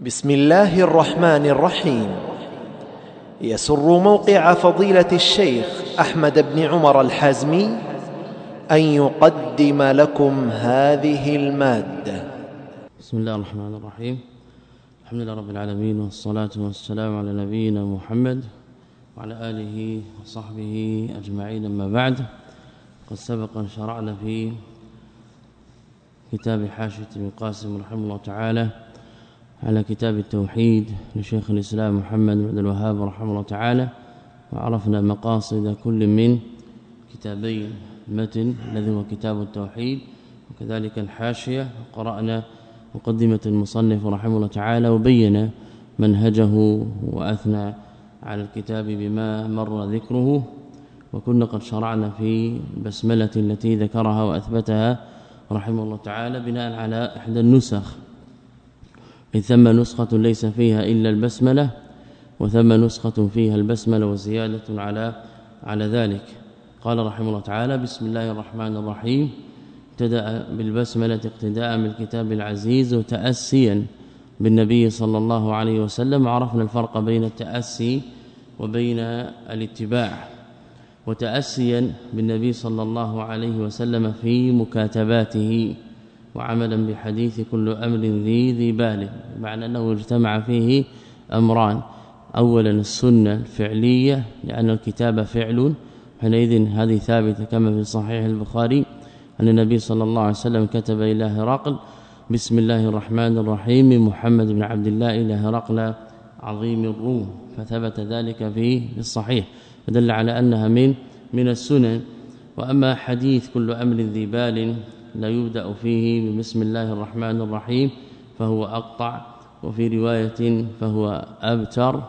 بسم الله الرحمن الرحيم. يسر موقع فضيلة الشيخ أحمد بن عمر الحازمي أن يقدم لكم هذه المادة. بسم الله الرحمن الرحيم. الحمد لله رب العالمين والصلاة والسلام على نبينا محمد وعلى آله وصحبه أجمعين. أما بعد قد سبق أن شرعنا في كتاب حاشية ابن قاسم رحمه الله تعالى على كتاب التوحيد لشيخ الإسلام محمد بن الوهاب رحمه الله تعالى وعرفنا مقاصد كل من كتابين المتن الذي هو كتاب التوحيد وكذلك الحاشية وقرأنا مقدمة المصنف رحمه الله تعالى وبين منهجه وأثنى على الكتاب بما مر ذكره وكنا قد شرعنا في البسملة التي ذكرها وأثبتها رحمه الله تعالى بناء على إحدى النسخ إذ ثم نسخة ليس فيها إلا البسملة وثم نسخة فيها البسملة وزيادة على على ذلك. قال رحمه الله تعالى بسم الله الرحمن الرحيم. ابتدأ بالبسملة اقتداء بالكتاب العزيز وتاسيا بالنبي صلى الله عليه وسلم. عرفنا الفرق بين التأسي وبين الاتباع. وتاسيا بالنبي صلى الله عليه وسلم في مكاتباته. وعملا بحديث كل أمر ذي ذي بال معنى أنه اجتمع فيه أمران. اولا السنة الفعلية لأن الكتاب فعل. حينئذ هذه ثابتة كما في صحيح البخاري أن النبي صلى الله عليه وسلم كتب إلى هرقل بسم الله الرحمن الرحيم محمد بن عبد الله إلى هرقل عظيم الروم فثبت ذلك في الصحيح. فدل على أنها من من السنن. وأما حديث كل أمر ذي بال لا يبدأ فيه بسم الله الرحمن الرحيم فهو أقطع وفي رواية فهو أبتر.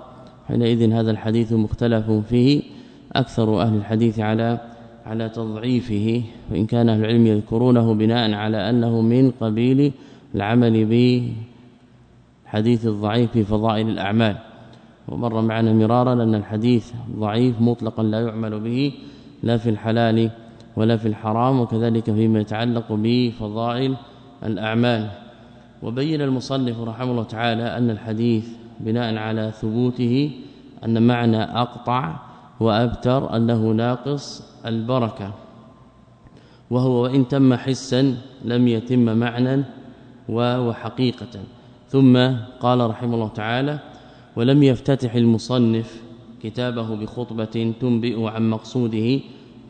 حينئذ هذا الحديث مختلف فيه أكثر أهل الحديث على على تضعيفه وإن كان أهل العلم يذكرونه بناء على أنه من قبيل العمل بحديث الضعيف في فضائل الأعمال. ومر معنا مرارا أن الحديث ضعيف مطلقا لا يعمل به لا في الحلال ولا في الحرام وكذلك فيما يتعلق بفضائل الأعمال. وبين المصنف رحمه الله تعالى أن الحديث بناء على ثبوته أن معنى أقطع وأبتر أنه ناقص البركة. وهو وإن تم حسا لم يتم معنى وحقيقة ثم قال رحمه الله تعالى ولم يفتتح المصنف كتابه بخطبة تنبئ عن مقصوده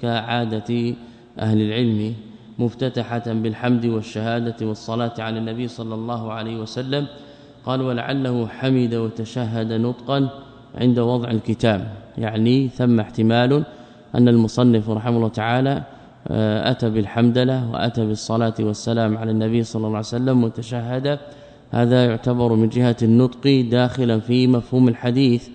كعادة أهل العلم مفتتحة بالحمد والشهادة والصلاة على النبي صلى الله عليه وسلم. قال ولعله حمد وتشهد نطقا عند وضع الكتاب. يعني ثم احتمال أن المصنف رحمه الله تعالى آه، أتى بالحمدلة وأتى بالصلاة والسلام على النبي صلى الله عليه وسلم وتشهد. هذا يعتبر من جهة النطق داخلا في مفهوم الحديث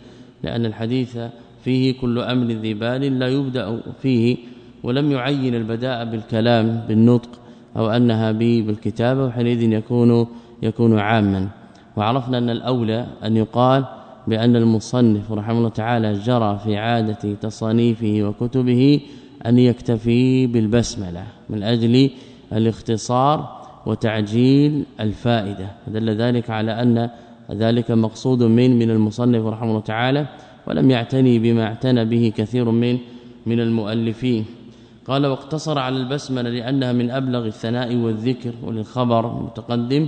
لأن الحديث فيه كل أمر ذي بال لا يبدأ فيه ولم يعين البداء بالكلام بالنطق أو أنها بالكتابة وحينئذ يكون يكون عاما. وعرفنا أن الأولى أن يقال بأن المصنف رحمه الله تعالى جرى في عادة تصانيفه وكتبه أن يكتفي بالبسملة من أجل الاختصار وتعجيل الفائدة. دل ذلك على أن ذلك مقصود من من المصنف رحمه الله تعالى ولم يعتني بما اعتنى به كثير من من المؤلفين. قال واقتصر على البسملة لأنها من أبلغ الثناء والذكر وللخبر المتقدم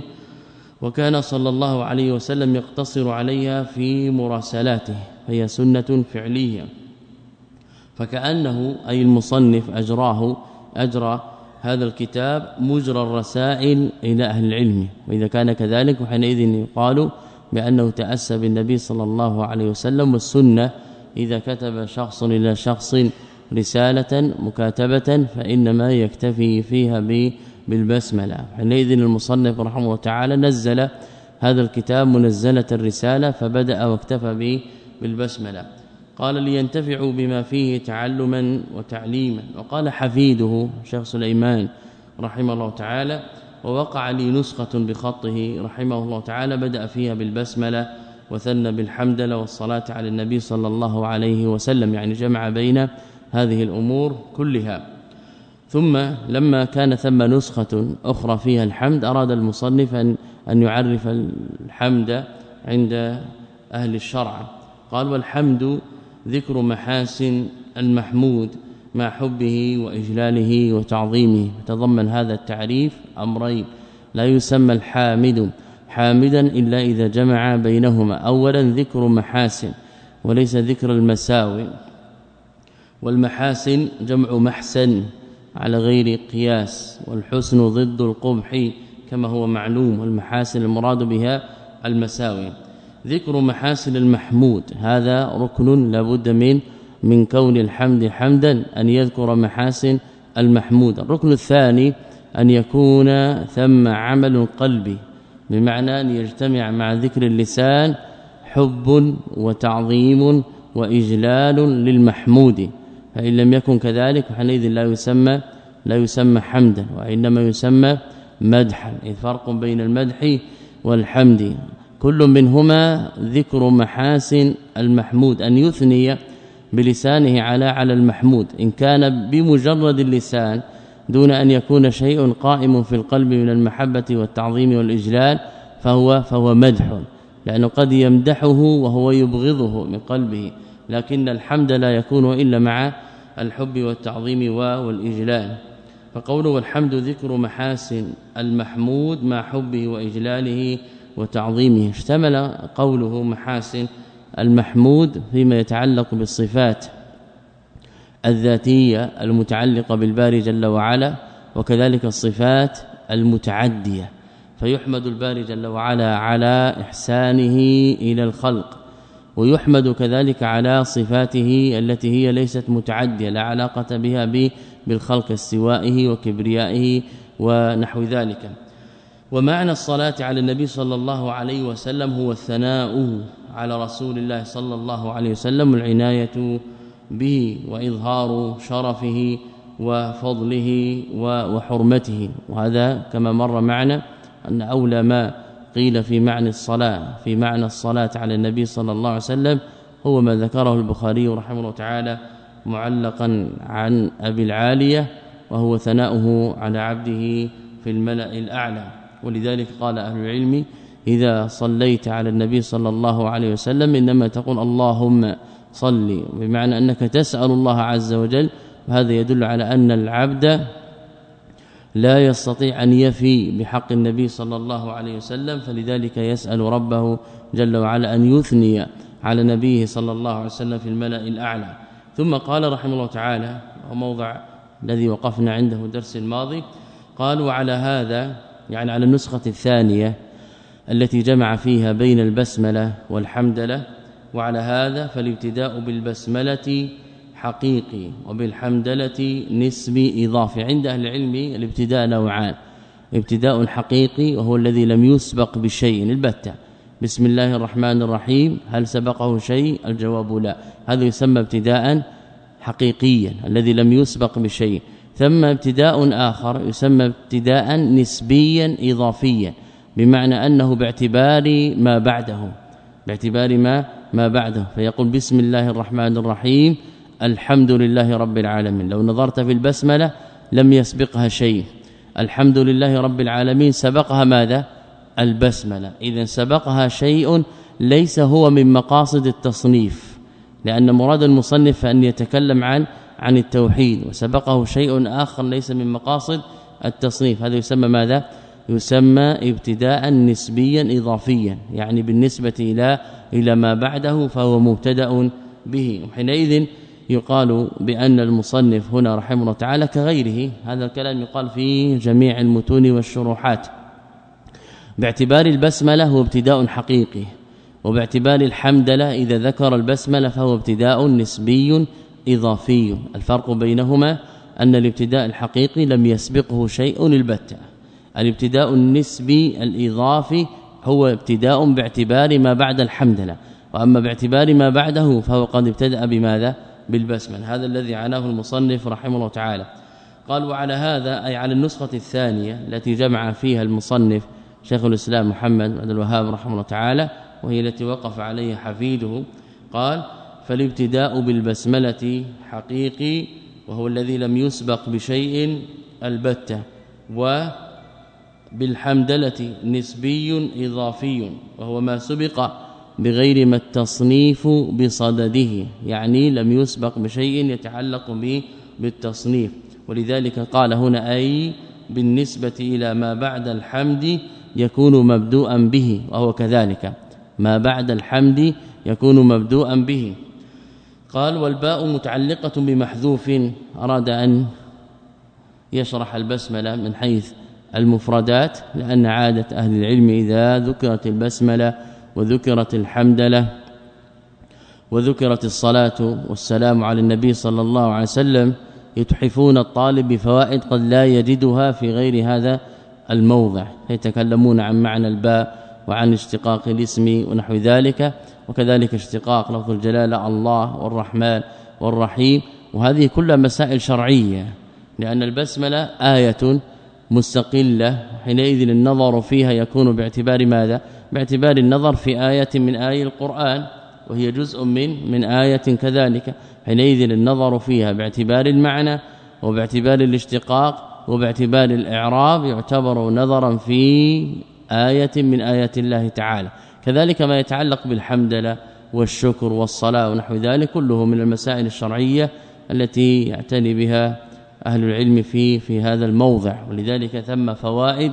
وكان صلى الله عليه وسلم يقتصر عليها في مراسلاته فهي سنة فعلية. فكأنه أي المصنف اجراه أجرى هذا الكتاب مجرى الرسائل إلى أهل العلم. وإذا كان كذلك وحينئذ يقال بأنه تأسى بالنبي صلى الله عليه وسلم والسنة إذا كتب شخص إلى شخص رسالة مكاتبة فإنما يكتفي فيها بالبسملة. حينئذ المصنف رحمه الله تعالى نزل هذا الكتاب منزلة الرسالة فبدأ واكتفى بالبسملة. قال لينتفعوا بما فيه تعلما وتعليما. وقال حفيده شيخ سليمان رحمه الله تعالى ووقع لي نسخة بخطه رحمه الله تعالى بدأ فيها بالبسملة وثنى بالحمدلة والصلاة على النبي صلى الله عليه وسلم. يعني جمع بين هذه الأمور كلها. ثم لما كان ثم نسخة أخرى فيها الحمد أراد المصنف أن, أن يعرف الحمد عند أهل الشرع. قال والحمد ذكر محاسن المحمود. مع حبه وإجلاله وتعظيمه. تضمن هذا التعريف أمرين لا يسمى الحامد حامدا إلا إذا جمع بينهما. اولا ذكر محاسن وليس ذكر المساوئ. والمحاسن جمع محسن على غير قياس والحسن ضد القبح كما هو معلوم والمحاسن المراد بها المساوئ. ذكر محاسن المحمود هذا ركن لابد من من كون الحمد حمدا أن يذكر محاسن المحمود. الركن الثاني أن يكون ثم عمل قلبي بمعنى أن يجتمع مع ذكر اللسان حب وتعظيم وإجلال للمحمود. فإن لم يكن كذلك حينئذ لا يسمى لا يسمى حمدا وإنما يسمى مدحا. إذ فرق بين المدح والحمد. كل منهما ذكر محاسن المحمود. أن يثني بلسانه على على المحمود. إن كان بمجرد اللسان دون أن يكون شيء قائم في القلب من المحبة والتعظيم والإجلال فهو فهو مدح لأنه قد يمدحه وهو يبغضه من قلبه. لكن الحمد لا يكون إلا مع الحب والتعظيم والإجلال. فقوله والحمد ذكر محاسن المحمود مع حبه وإجلاله وتعظيمه. اشتمل قوله محاسن المحمود فيما يتعلق بالصفات الذاتية المتعلقة بالباري جل وعلا وكذلك الصفات المتعدية. فيحمد الباري جل وعلا على إحسانه إلى الخلق ويحمد كذلك على صفاته التي هي ليست متعدية لا علاقة بها بالخلق استوائه وكبريائه ونحو ذلك. ومعنى الصلاة على النبي صلى الله عليه وسلم هو الثناء. على رسول الله صلى الله عليه وسلم العناية به وإظهار شرفه وفضله وحرمته. وهذا كما مر معنا أن أولى ما قيل في معنى الصلاة في معنى الصلاة على النبي صلى الله عليه وسلم هو ما ذكره البخاري رحمه الله تعالى معلقا عن أبي العالية وهو ثناؤه على عبده في الملأ الأعلى. ولذلك قال أهل العلم إذا صليت على النبي صلى الله عليه وسلم إنما تقول اللهم صل بمعنى أنك تسأل الله عز وجل وهذا يدل على أن العبد لا يستطيع أن يفي بحق النبي صلى الله عليه وسلم فلذلك يسأل ربه جل وعلا أن يثني على نبيه صلى الله عليه وسلم في الملأ الأعلى. ثم قال رحمه الله تعالى وموضع الذي وقفنا عنده الدرس الماضي قال وعلى هذا يعني على النسخة الثانية التي جمع فيها بين البسملة والحمدلة وعلى هذا فالابتداء بالبسملة حقيقي وبالحمدلة نسبي اضافي عند أهل العلم الابتداء نوعان. ابتداء حقيقي وهو الذي لم يسبق بشيء البتة. بسم الله الرحمن الرحيم. هل سبقه شيء؟ الجواب لا. هذا يسمى ابتداء حقيقيا الذي لم يسبق بشيء. ثم ابتداء آخر يسمى ابتداء نسبيا اضافيا. بمعنى أنه باعتبار ما بعده باعتبار ما ما بعده. فيقول بسم الله الرحمن الرحيم الحمد لله رب العالمين. لو نظرت في البسملة لم يسبقها شيء. الحمد لله رب العالمين. سبقها ماذا؟ البسملة. اذا سبقها شيء ليس هو من مقاصد التصنيف لأن مراد المصنف أن يتكلم عن عن التوحيد وسبقه شيء آخر ليس من مقاصد التصنيف. هذا يسمى ماذا؟ يسمى ابتداء نسبيا اضافيا يعني بالنسبة إلى إلى ما بعده فهو مبتدأ به. وحينئذ يقال بأن المصنف هنا رحمه الله تعالى كغيره هذا الكلام يقال في جميع المتون والشروحات. باعتبار البسملة هو ابتداء حقيقي وباعتبار الحمدلة إذا ذكر البسملة فهو ابتداء نسبي إضافي. الفرق بينهما أن الابتداء الحقيقي لم يسبقه شيء البتة. الابتداء النسبي الإضافي هو ابتداء باعتبار ما بعد الحمدلة وأما باعتبار ما بعده فهو قد ابتدأ بماذا؟ بالبسملة. هذا الذي عناه المصنف رحمه الله تعالى. قال وعلى هذا أي على النسخة الثانية التي جمع فيها المصنف شيخ الإسلام محمد بن الوهاب رحمه الله تعالى وهي التي وقف عليها حفيده قال فالابتداء بالبسملة حقيقي وهو الذي لم يسبق بشيء البتة وبالحمدلة نسبي إضافي وهو ما سبق بغير ما التصنيف بصدده يعني لم يسبق بشيء يتعلق به بالتصنيف. ولذلك قال هنا أي بالنسبة إلى ما بعد الحمد يكون مبدوءا به وهو كذلك. ما بعد الحمد يكون مبدوءا به. قال والباء متعلقة بمحذوف أراد أن يشرح البسملة من حيث المفردات لأن عادة أهل العلم إذا ذكرت البسملة وذكرت الحمدلة وذكرت الصلاة والسلام على النبي صلى الله عليه وسلم يتحفون الطالب بفوائد قد لا يجدها في غير هذا الموضع. يتكلمون عن معنى الباء وعن اشتقاق الاسم ونحو ذلك وكذلك اشتقاق لفظ الجلالة الله والرحمن والرحيم. وهذه كلها مسائل شرعية لأن البسملة آية مستقلة حينئذ النظر فيها يكون باعتبار ماذا؟ باعتبار النظر في آية من آي القرآن وهي جزء من من آية كذلك. حينئذ النظر فيها باعتبار المعنى وباعتبار الاشتقاق وباعتبار الإعراب يعتبر نظرا في آية من آيات الله تعالى. كذلك ما يتعلق بالحمدلة والشكر والصلاة ونحو ذلك كله من المسائل الشرعية التي يعتني بها أهل العلم في في هذا الموضع. ولذلك ثم فوائد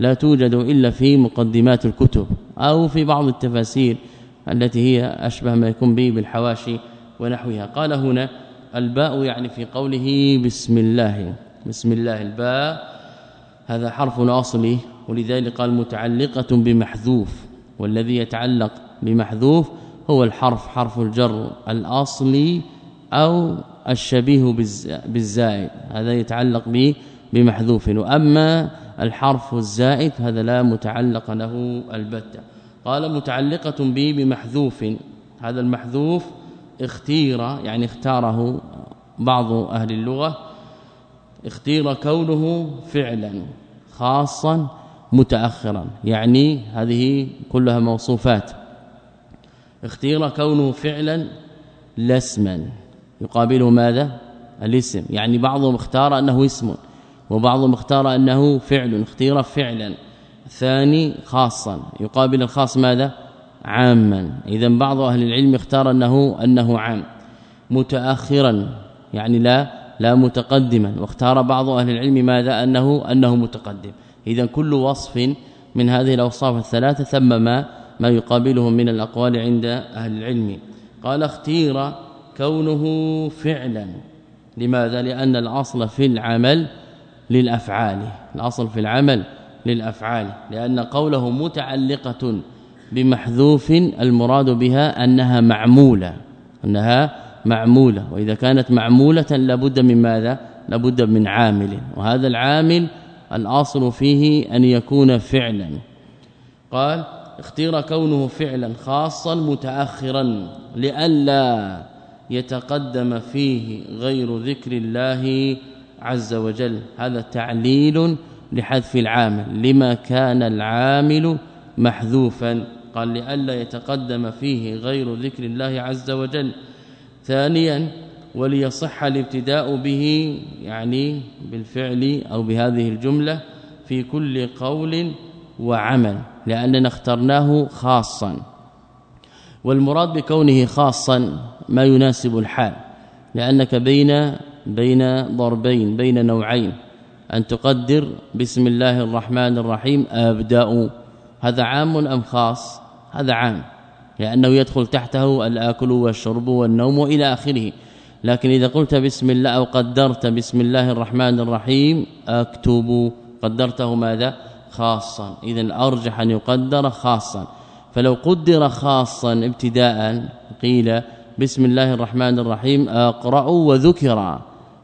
لا توجد إلا في مقدمات الكتب أو في بعض التفاسير التي هي أشبه ما يكون به بالحواشي ونحوها. قال هنا الباء يعني في قوله بسم الله. بسم الله الباء هذا حرف أصلي. ولذلك قال متعلقة بمحذوف. والذي يتعلق بمحذوف هو الحرف حرف الجر الأصلي أو الشبيه بالزائد هذا يتعلق به بمحذوف. وأما الحرف الزائد هذا لا متعلق له البتة. قال متعلقة به بمحذوف. هذا المحذوف اختير يعني اختاره بعض أهل اللغة اختير كونه فعلا خاصا متأخرا. يعني هذه كلها موصوفات. اختير كونه فعلا لا اسما يقابله ماذا؟ الاسم. يعني بعضهم اختار أنه اسم وبعضهم اختار أنه فعل اختير فعلا. ثاني خاصا. يقابل الخاص ماذا؟ عاما. إذا بعض أهل العلم اختار أنه أنه عام. متأخرا. يعني لا لا متقدما. واختار بعض أهل العلم ماذا؟ أنه أنه متقدم. إذا كل وصف من هذه الأوصاف الثلاثة ثم ما ما يقابله من الأقوال عند أهل العلم. قال اختير كونه فعلا. لماذا؟ لأن الأصل في العمل للأفعال. الأصل في العمل للأفعال. لأن قوله متعلقة بمحذوف المراد بها أنها معمولة. أنها معمولة. وإذا كانت معمولة لابد من ماذا؟ لابد من عامل. وهذا العامل الأصل فيه أن يكون فعلا. قال اختير كونه فعلا خاصا متاخرا. لئلا يتقدم فيه غير ذكر الله عز وجل. هذا تعليل لحذف العامل. لما كان العامل محذوفا. قال لئلا يتقدم فيه غير ذكر الله عز وجل. ثانيا وليصح الابتداء به يعني بالفعل أو بهذه الجملة في كل قول وعمل لأننا اخترناه خاصا. والمراد بكونه خاصا ما يناسب الحال لأنك بين بين ضربين بين نوعين أن تقدر بسم الله الرحمن الرحيم أبدأ. هذا عام أم خاص؟ هذا عام لأنه يدخل تحته الأكل والشرب والنوم إلى آخره. لكن إذا قلت بسم الله أو قدرت بسم الله الرحمن الرحيم أكتب. قدرته ماذا؟ خاصا. اذا أرجح أن يقدر خاصا. فلو قدر خاصا ابتداء قيل بسم الله الرحمن الرحيم. اقرا وذكر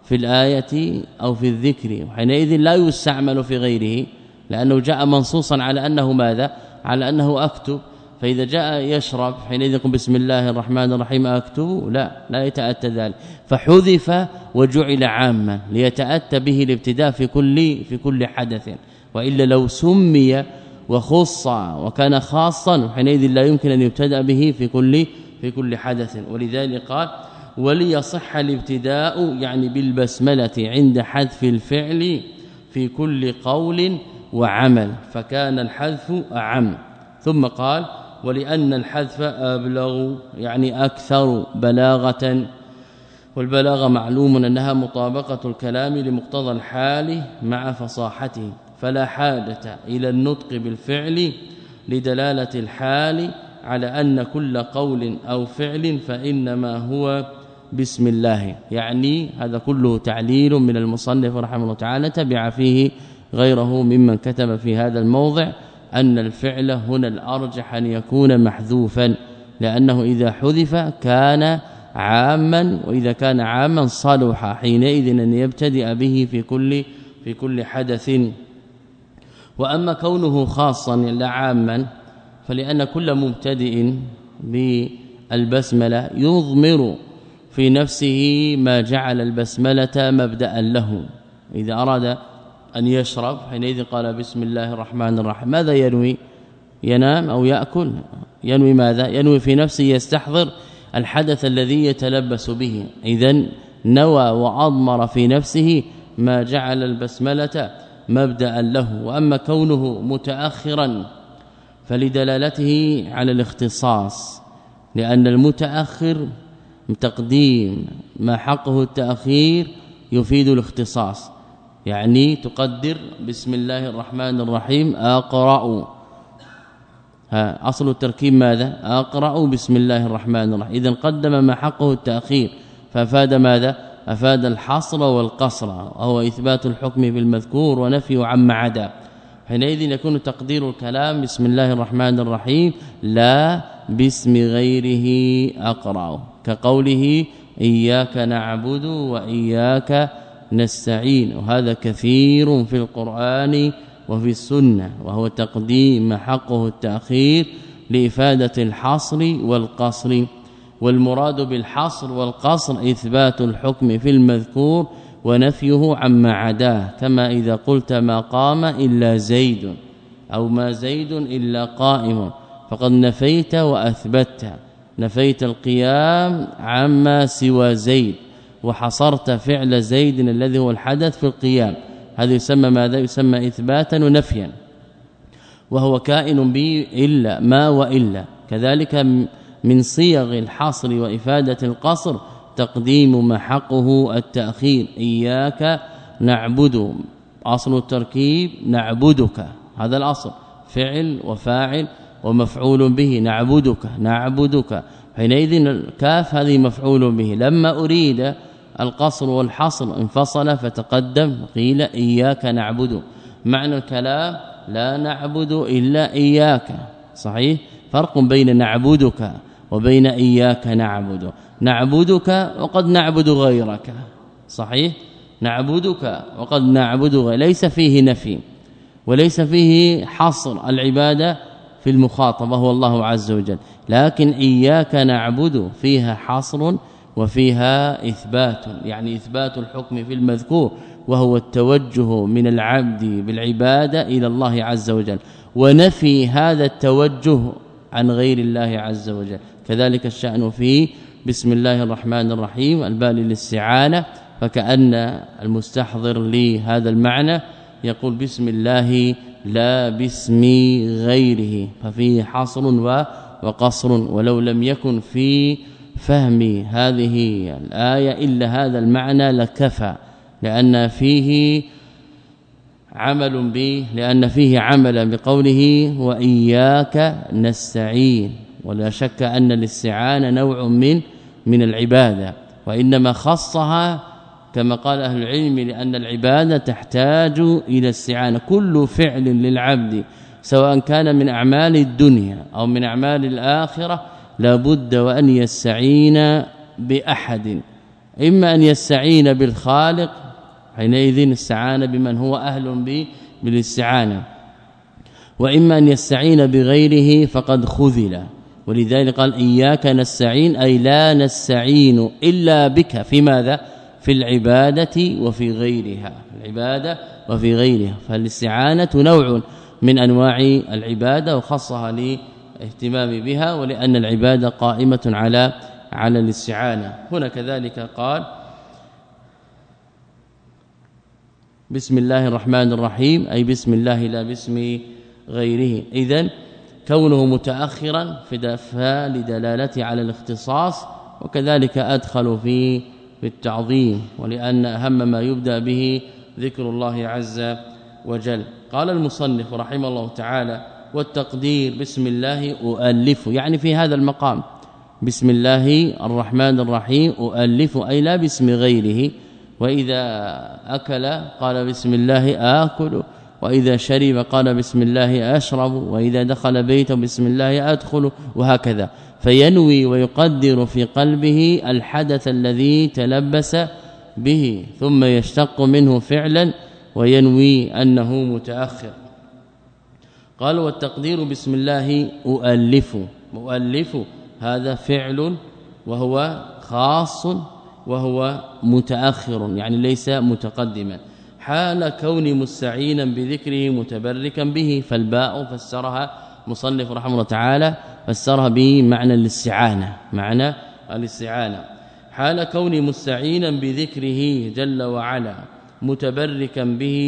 في الآية أو في الذكر. وحينئذ لا يستعمل في غيره لأنه جاء منصوصا على أنه ماذا؟ على أنه أكتب. فإذا جاء يشرب حينئذ يقول بسم الله الرحمن الرحيم أكتب؟ لا لا يتأتى ذلك. فحذف وجعل عاما ليتأتى به الابتداء في كل في كل حدث. وإلا لو سمي وخص وكان خاصا حينئذ لا يمكن أن يبتدأ به في كل في كل حدث. ولذلك قال وليصح الابتداء يعني بالبسملة عند حذف الفعل في كل قول وعمل فكان الحذف أعم. ثم قال ولأن الحذف أبلغ يعني أكثر بلاغة. والبلاغة معلوم أنها مطابقة الكلام لمقتضى الحال مع فصاحته. فلا حاجة إلى النطق بالفعل لدلالة الحال على أن كل قول أو فعل فإنما هو بسم الله. يعني هذا كله تعليل من المصنف رحمه الله تعالى تبع فيه غيره ممن كتب في هذا الموضع أن الفعل هنا الأرجح أن يكون محذوفا لأنه إذا حذف كان عاما وإذا كان عاما صلح حينئذ أن يبتدئ به في كل في كل حدث. وأما كونه خاصا لا عاما فلأن كل مبتدئ بالبسملة يضمر في نفسه ما جعل البسملة مبدأ له. إذا أراد أن يشرب حينئذ قال بسم الله الرحمن الرحيم. ماذا ينوي؟ ينام أو يأكل. ينوي ماذا؟ ينوي في نفسه يستحضر الحدث الذي يتلبس به. اذا نوى وأضمر في نفسه ما جعل البسملة مبدأ له. وأما كونه متاخرا فلدلالته على الاختصاص لأن المتأخر تقديم ما حقه التأخير يفيد الاختصاص. يعني تقدر بسم الله الرحمن الرحيم أقرأ. ها أصل التركيب ماذا؟ أقرأ بسم الله الرحمن الرحيم. اذا قدم ما حقه التأخير فأفاد ماذا؟ أفاد الحصر والقصر وهو إثبات الحكم بالمذكور ونفي عما عدا. حينئذ يكون تقدير الكلام بسم الله الرحمن الرحيم لا باسم غيره أقرأ كقوله إياك نعبد وإياك نستعين. وهذا كثير في القرآن وفي السنة وهو تقديم حقه التأخير لإفادة الحصر والقصر. والمراد بالحصر والقصر إثبات الحكم في المذكور ونفيه عما عداه كما إذا قلت ما قام إلا زيد أو ما زيد إلا قائم. فقد نفيت وأثبت نفيت القيام عما سوى زيد وحصرت فعل زيد الذي هو الحدث في القيام. هذا يسمى ماذا؟ يسمى إثباتا ونفيا. وهو كائن به إلا ما وإلا. كذلك من صيغ الحصر وإفادة القصر تقديم ما حقه التأخير. إياك نعبد. أصل التركيب نعبدك. هذا الأصل. فعل وفاعل ومفعول به. نعبدك. نعبدك. حينئذ الكاف هذه مفعول به. لما أريد القصر والحصر انفصل فتقدم قيل إياك نعبد. معنى الكلام لا نعبد إلا إياك. صحيح؟ فرق بين نعبدك وبين إياك نعبد. نعبدك وقد نعبد غيرك. صحيح؟ نعبدك وقد نعبد غير. ليس فيه نفي وليس فيه حصر العبادة في المخاطبة هو الله عز وجل. لكن إياك نعبد فيها حصر وفيها إثبات يعني إثبات الحكم في المذكور وهو التوجه من العبد بالعبادة إلى الله عز وجل. ونفي هذا التوجه عن غير الله عز وجل. كذلك الشأن في بسم الله الرحمن الرحيم البال للاستعانة فكأن المستحضر لهذا المعنى يقول بسم الله لا باسم غيره ففيه حصر وقصر ولو لم يكن في فهم هذه الآية إلا هذا المعنى لكفى لأن فيه عمل به لأن فيه عملا بقوله وإياك نستعين. ولا شك أن الاستعانة نوع من من العبادة وإنما خصها كما قال أهل العلم لأن العبادة تحتاج إلى استعانة. كل فعل للعبد سواء كان من أعمال الدنيا أو من أعمال الآخرة لابد وأن يستعين بأحد. إما أن يستعين بالخالق حينئذ استعان بمن هو أهل به بالاستعانة. وإما أن يستعين بغيره فقد خذل. ولذلك قال إياك نستعين أي لا نستعين إلا بك. في ماذا؟ في العبادة وفي غيرها. العبادة وفي غيرها. فالاستعانة نوع من أنواع العبادة وخصها لاهتمام بها ولأن العبادة قائمة على على الاستعانة. هنا كذلك قال بسم الله الرحمن الرحيم أي بسم الله لا باسم غيره. اذا كونه متأخرا في لدلالته على الاختصاص وكذلك أدخل في في التعظيم ولأن أهم ما يبدأ به ذكر الله عز وجل. قال المصنف رحمه الله تعالى والتقدير بسم الله أؤلف. يعني في هذا المقام بسم الله الرحمن الرحيم أؤلف أي لا باسم غيره وإذا أكل قال بسم الله آكل. وإذا شرب قال بسم الله أشرب وإذا دخل بيته بسم الله أدخل وهكذا. فينوي ويقدر في قلبه الحدث الذي تلبس به ثم يشتق منه فعلا وينوي أنه متأخر. قال والتقدير بسم الله أؤلف. مؤلف هذا فعل وهو خاص وهو متأخر يعني ليس متقدما. حال كون مستعينا بذكره متبركا به فالباء فسرها مصنف رحمه الله تعالى فسرها بمعنى الاستعانة معنى الاستعانة. حال كون مستعينا بذكره جل وعلا متبركا به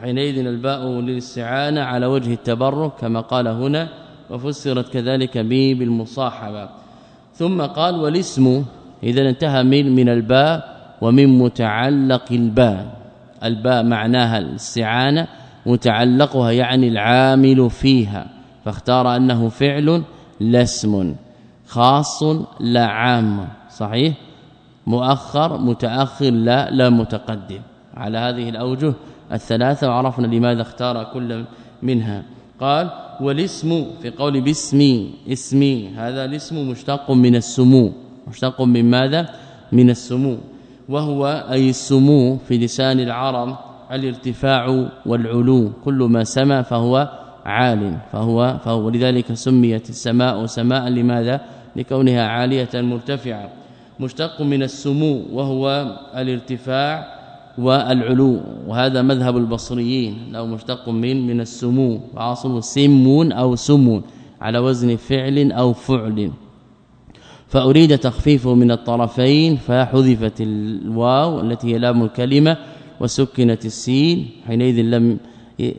حينئذ الباء للاستعانة على وجه التبرك كما قال هنا وفسرت كذلك به بالمصاحبة. ثم قال والاسم اذا انتهى من من الباء ومن متعلق الباء. الباء معناها الاستعانة متعلقها يعني العامل فيها فاختار أنه فعل لا اسم خاص لا عام صحيح؟ مؤخر متأخر لا لا متقدم. على هذه الأوجه الثلاثة وعرفنا لماذا اختار كل منها. قال والاسم في قول باسمي اسمي هذا الاسم مشتق من السمو. مشتق من ماذا؟ من السمو. وهو أي السمو في لسان العرب الارتفاع والعلو كل ما سما فهو عال فهو فهو. لذلك سميت السماء سماء لماذا؟ لكونها عالية مرتفعة. مشتق من السمو وهو الارتفاع والعلو. وهذا مذهب البصريين لو مشتق من من السمو. واصل سمون أو سمون على وزن فعل أو فعل. فأريد تخفيفه من الطرفين فحذفت الواو التي هي لام الكلمة وسكنت السين حينئذ لم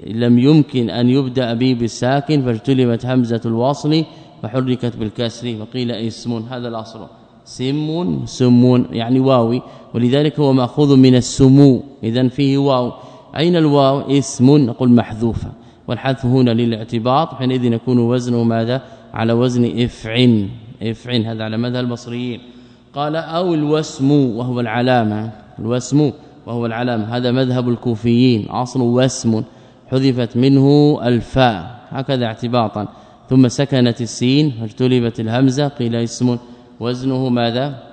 لم يمكن أن يبدأ به بالساكن فاجتلبت همزة الوصل فحركت بالكسر وقيل اسم هذا الأصل. سم سم يعني واوي. ولذلك هو مأخوذ من السمو اذا فيه واو. أين الواو؟ اسم نقول محذوفة. والحذف هنا للاعتباط حينئذ يكون وزنه ماذا؟ على وزن إفعن. افعن هذا على مذهب البصريين. قال أو الوسم وهو العلامة الوسم وهو العلامة. هذا مذهب الكوفيين أصل وسم حذفت منه الفاء هكذا اعتباطا. ثم سكنت السين فاجتلبت الهمزة قيل اسم. وزنه ماذا؟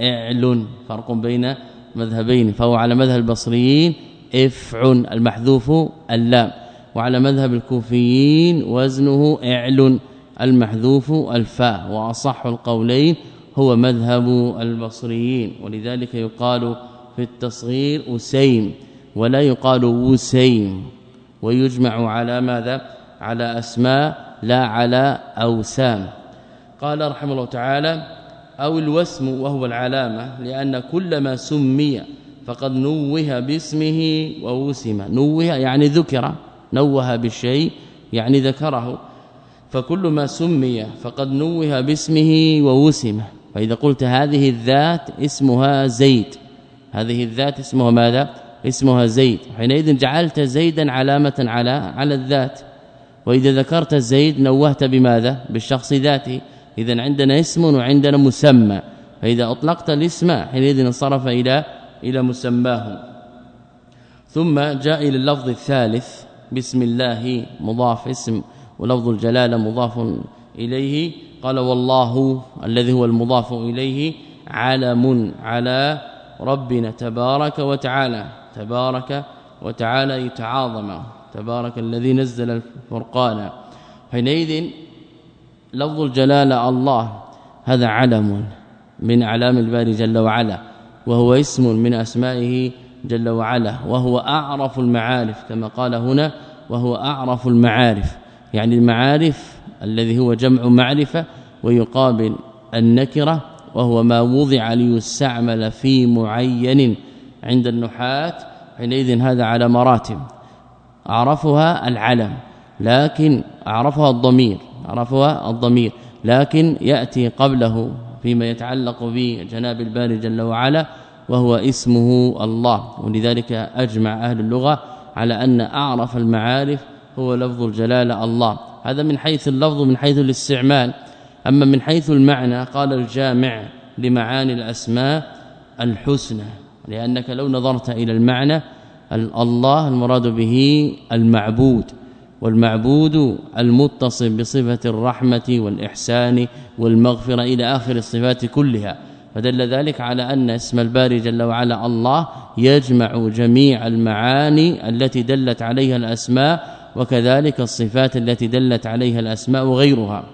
إعل فرق بين مذهبين. فهو على مذهب البصريين إفع المحذوف اللام. وعلى مذهب الكوفيين وزنه إعل. المحذوف الفاء وأصح القولين هو مذهب البصريين ولذلك يقال في التصغير أسيم ولا يقال وسيم ويجمع على ماذا؟ على أسماء لا على أوسام. قال رحمه الله تعالى أو الوسم وهو العلامة لأن كل ما سمي فقد نوه باسمه ووسم. نوه يعني ذكر نوه بالشيء يعني ذكره. فكل ما سمي فقد نوه باسمه ووسم فإذا قلت هذه الذات اسمها زيد. هذه الذات اسمها ماذا؟ اسمها زيد. حينئذ جعلت زيدا علامة على على الذات. وإذا ذكرت زيد نوهت بماذا؟ بالشخص ذاته. اذا عندنا اسم وعندنا مسمى. فإذا أطلقت الاسم حينئذ انصرف إلى إلى مسماه. ثم جاء إلى اللفظ الثالث. بسم الله مضاف اسم. ولفظ الجلاله مضاف إليه. قال والله الذي هو المضاف إليه علم على ربنا تبارك وتعالى. تبارك وتعالى يتعاظم. تبارك الذي نزل الفرقان. حينئذ لفظ الجلاله الله هذا علم من أعلام الباري جل وعلا وهو اسم من أسمائه جل وعلا وهو أعرف المعارف كما قال هنا وهو أعرف المعارف. يعني المعارف الذي هو جمع معرفة ويقابل النكرة وهو ما وضع ليستعمل في معين عند النحاة حينئذ هذا على مراتب. أعرفها العلم لكن أعرفها الضمير عرفها الضمير لكن يأتي قبله فيما يتعلق بجناب الباري جل وعلا وهو اسمه الله. ولذلك أجمع أهل اللغة على أن أعرف المعارف هو لفظ الجلالة الله. هذا من حيث اللفظ من حيث الاستعمال. أما من حيث المعنى قال الجامع لمعاني الأسماء الحسنى. لأنك لو نظرت إلى المعنى الله المراد به المعبود. والمعبود المتصف بصفة الرحمة والإحسان والمغفرة إلى آخر الصفات كلها. فدل ذلك على أن اسم الباري جل وعلا الله يجمع جميع المعاني التي دلت عليها الأسماء وكذلك الصفات التي دلت عليها الأسماء وغيرها.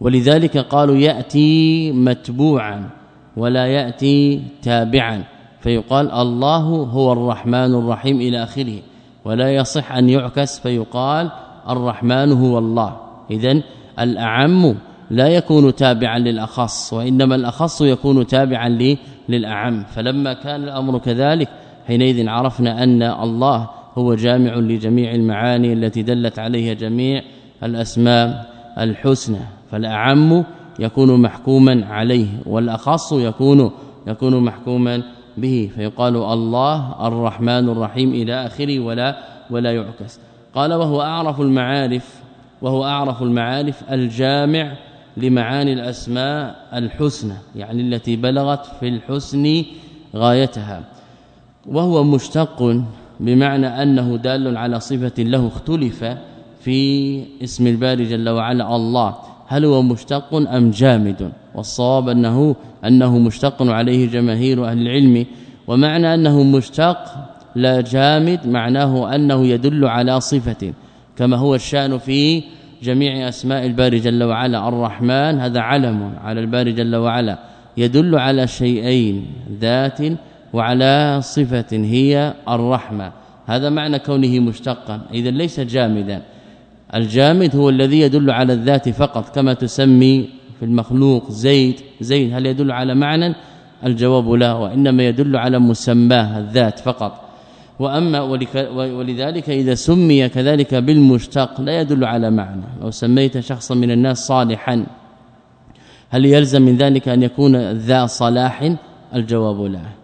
ولذلك قالوا يأتي متبوعا ولا يأتي تابعا. فيقال الله هو الرحمن الرحيم إلى آخره ولا يصح أن يعكس فيقال الرحمن هو الله. اذا الأعم لا يكون تابعا للأخص وإنما الأخص يكون تابعا للأعم. فلما كان الأمر كذلك حينئذ عرفنا أن الله هو جامع لجميع المعاني التي دلت عليها جميع الأسماء الحسنى فالأعم يكون محكوما عليه والأخص يكون يكون محكوما به فيقال الله الرحمن الرحيم إلى آخره ولا ولا يعكس. قال وهو أعرف المعارف وهو أعرف المعارف الجامع لمعاني الأسماء الحسنى يعني التي بلغت في الحسن غايتها. وهو مشتق بمعنى أنه دال على صفة له اختلف في اسم الباري جل وعلا الله. هل هو مشتق أم جامد؟ والصواب انه أنه مشتق عليه جماهير أهل العلم. ومعنى أنه مشتق لا جامد معناه أنه يدل على صفة كما هو الشأن في جميع أسماء الباري جل وعلا. الرحمن هذا علم على الباري جل وعلا يدل على شيئين ذات وعلى صفة هي الرحمة. هذا معنى كونه مشتقا. إذا ليس جامدا. الجامد هو الذي يدل على الذات فقط كما تسمي في المخلوق زيد. زيد هل يدل على معنى؟ الجواب لا وإنما يدل على مسماه الذات فقط. وأما ولذلك إذا سمي كذلك بالمشتق لا يدل على معنى. لو سميت شخصا من الناس صالحا هل يلزم من ذلك أن يكون ذا صلاح؟ الجواب لا.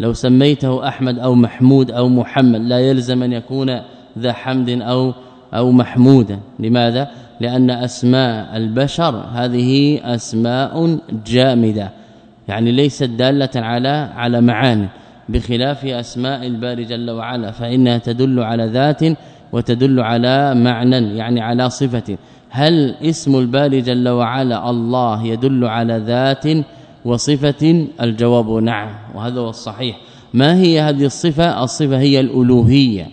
لو سميته أحمد أو محمود أو محمد لا يلزم أن يكون ذا حمد أو أو محمودا. لماذا؟ لأن أسماء البشر هذه أسماء جامدة. يعني ليست دالة على على معاني بخلاف أسماء الباري جل وعلا فإنها تدل على ذات وتدل على معنى يعني على صفة. هل اسم الباري جل وعلا الله يدل على ذات؟ وصفة الجواب نعم وهذا هو الصحيح. ما هي هذه الصفة؟ الصفة هي الألوهية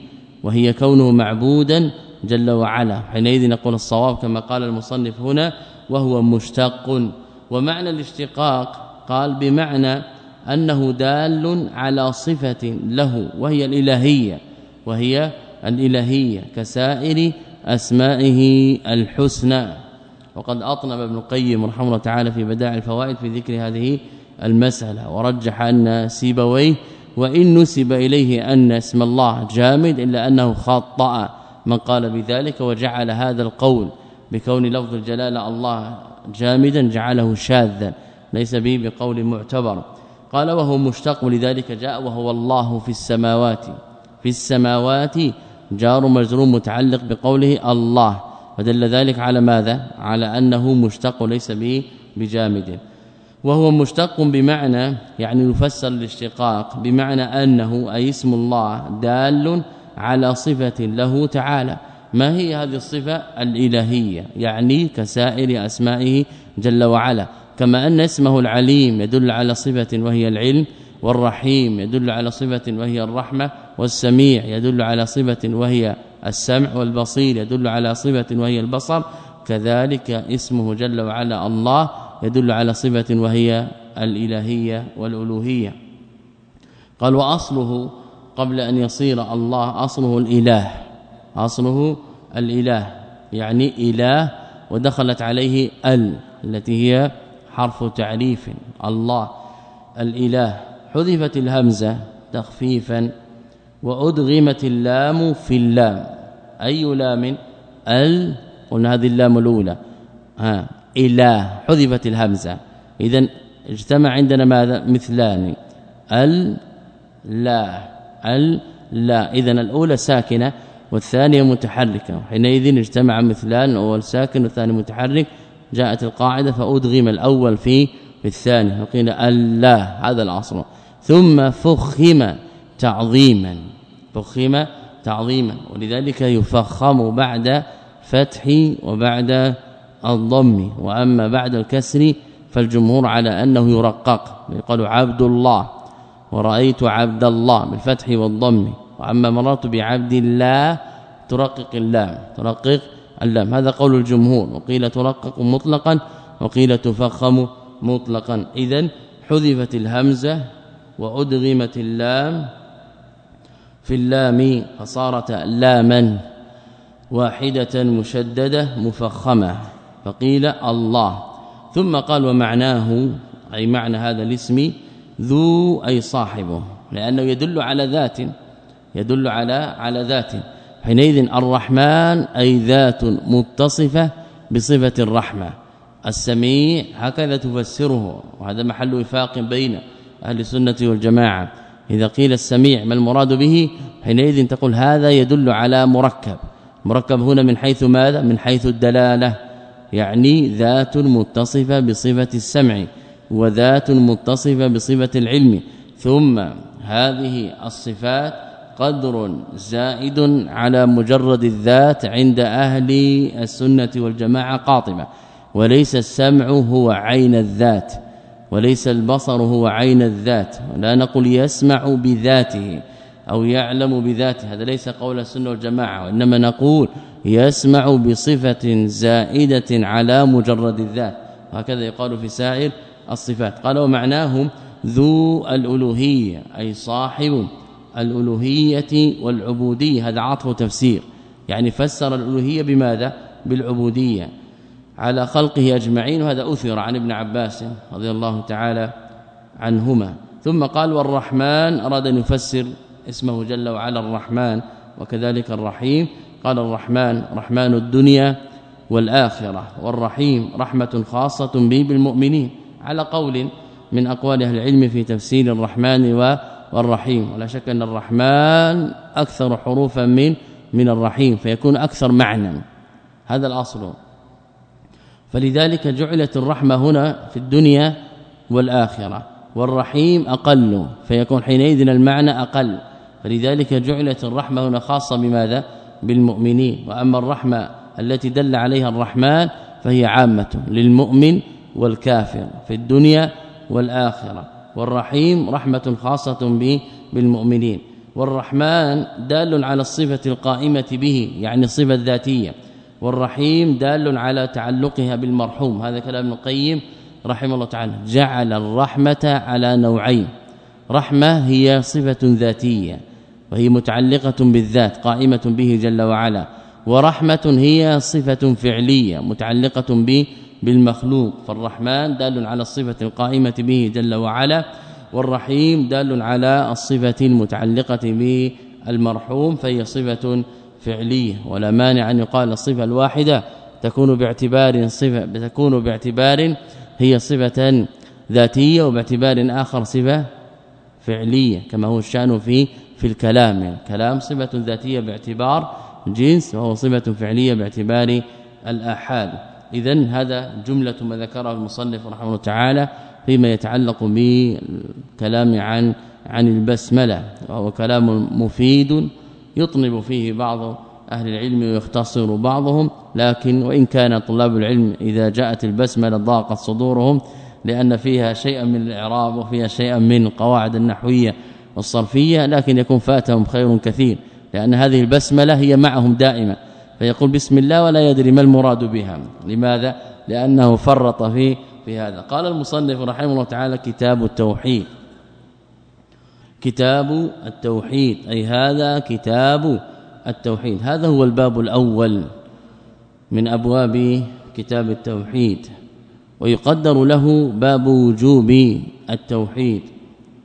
وهي كونه معبودا جل وعلا. حينئذ نقول الصواب كما قال المصنف هنا وهو مشتق. ومعنى الاشتقاق قال بمعنى أنه دال على صفة له وهي الإلهية وهي الإلهية كسائر أسمائه الحسنى. وقد أطنب ابن القيم رحمه الله تعالى في بدائع الفوائد في ذكر هذه المسألة ورجح أن سيبويه وإن نسب إليه أن اسم الله جامد إلا أنه خطأ. من قال بذلك وجعل هذا القول بكون لفظ الجلاله الله جامدا جعله شاذا ليس به بقول معتبر. قال وهو مشتق لذلك جاء وهو الله في السماوات في السماوات جار مجرور متعلق بقوله الله. ودل ذلك على ماذا؟ على أنه مشتق ليس به بجامد. وهو مشتق بمعنى يعني يفسر الاشتقاق بمعنى أنه أي اسم الله دال على صفة له تعالى. ما هي هذه الصفة؟ الإلهية يعني كسائر أسمائه جل وعلا. كما أن اسمه العليم يدل على صفة وهي العلم والرحيم يدل على صفة وهي الرحمة والسميع يدل على صفة وهي السمع والبصير يدل على صفة وهي البصر كذلك اسمه جل وعلا الله يدل على صفة وهي الإلهية والألوهية. قال وأصله قبل أن يصير الله أصله الإله. أصله الإله يعني إله ودخلت عليه ال التي هي حرف تعريف. الله الإله. حذفت الهمزة تخفيفا وأدغمت اللام في اللام. اي لام ال؟ قلنا هذه اللام الأولى. ها اله حذفت الهمزة. اذا اجتمع عندنا ماذا؟ مثلان. ال لا. ال لا. اذا الأولى ساكنة والثانية متحركة. حينئذ اجتمع مثلان الأول ساكن والثاني متحرك. جاءت القاعدة فأدغم الأول في في الثاني وقيل الا هذا الأصل. ثم فخم تعظيما. فخم تعظيما ولذلك يفخم بعد فتح وبعد الضم. وأما بعد الكسر فالجمهور على أنه يرقق يقال عبد الله ورأيت عبد الله بالفتح والضم. وأما مررت بعبد الله ترقق اللام ترقق اللام. هذا قول الجمهور وقيل ترقق مطلقا وقيل تفخم مطلقا. اذا حذفت الهمزة وأدغمت اللام في اللام فصارت لاما واحدة مشددة مفخمة فقيل الله. ثم قال ومعناه أي معنى هذا الاسم ذو أي صاحبه لأنه يدل على ذات يدل على على ذات. حينئذ الرحمن أي ذات متصفة بصفة الرحمة. السميع هكذا تفسره وهذا محل وفاق بين أهل السنة والجماعة. إذا قيل السميع ما المراد به؟ حينئذ تقول هذا يدل على مركب. مركب هنا من حيث ماذا؟ من حيث الدلالة. يعني ذات متصفة بصفة السمع وذات متصفة بصفة العلم. ثم هذه الصفات قدر زائد على مجرد الذات عند أهل السنة والجماعة قاطبة. وليس السمع هو عين الذات. وليس البصر هو عين الذات لا نقول يسمع بذاته أو يعلم بذاته هذا ليس قول السنة والجماعة وإنما نقول يسمع بصفة زائدة على مجرد الذات وهكذا يقال في سائر الصفات. قال ومعناه ذو الألوهية أي صاحب الألوهية والعبودية هذا عطف تفسير يعني فسر الألوهية بماذا؟ بالعبودية. على خلقه أجمعين وهذا أثر عن ابن عباس رضي الله تعالى عنهما. ثم قال والرحمن أراد أن يفسر اسمه جل وعلا الرحمن وكذلك الرحيم. قال الرحمن رحمن الدنيا والآخرة. والرحيم رحمة خاصة به بالمؤمنين. على قول من أقوال أهل العلم في تفسير الرحمن والرحيم. ولا شك أن الرحمن أكثر حروفا من من الرحيم فيكون أكثر معنى. هذا الأصل. فلذلك جعلت الرحمة هنا في الدنيا والآخرة والرحيم أقل فيكون حينئذ المعنى أقل. فلذلك جعلت الرحمة هنا خاصة بماذا؟ بالمؤمنين. وأما الرحمة التي دل عليها الرحمن فهي عامة للمؤمن والكافر في الدنيا والآخرة. والرحيم رحمة خاصة بالمؤمنين. والرحمن دال على الصفة القائمة به يعني الصفة الذاتية. والرحيم دال على تعلقها بالمرحوم. هذا كلام القيم رحمه الله تعالى. جعل الرحمة على نوعين. رحمة هي صفة ذاتية وهي متعلقة بالذات قائمة به جل وعلا. ورحمة هي صفة فعلية متعلقة به بالمخلوق. فالرحمن دال على الصفة القائمة به جل وعلا والرحيم دال على الصفة المتعلقة به المرحوم فهي صفة فعلية ولا مانع أن يقال الصفة الواحدة. تكون باعتبار صفة تكون باعتبار هي صفة ذاتية وباعتبار آخر صفة فعلية كما هو الشأن في في الكلام. يعني كلام صفة ذاتية باعتبار جنس وهو صفة فعلية باعتبار الآحاد. اذا هذا جملة ما ذكره المصنف رحمه الله تعالى فيما يتعلق بالكلام عن عن البسملة وهو كلام مفيد يطنب فيه بعض أهل العلم ويختصر بعضهم لكن وإن كان طلاب العلم إذا جاءت البسملة ضاقت صدورهم لأن فيها شيئا من الإعراب وفيها شيئا من القواعد النحوية والصرفية لكن يكون فاتهم خير كثير لأن هذه البسملة هي معهم دائما. فيقول بسم الله ولا يدري ما المراد بها. لماذا؟ لأنه فرط في في هذا. قال المصنف رحمه الله تعالى كتاب التوحيد. كتاب التوحيد أي هذا كتاب التوحيد. هذا هو الباب الأول من أبواب كتاب التوحيد ويقدر له باب وجوب التوحيد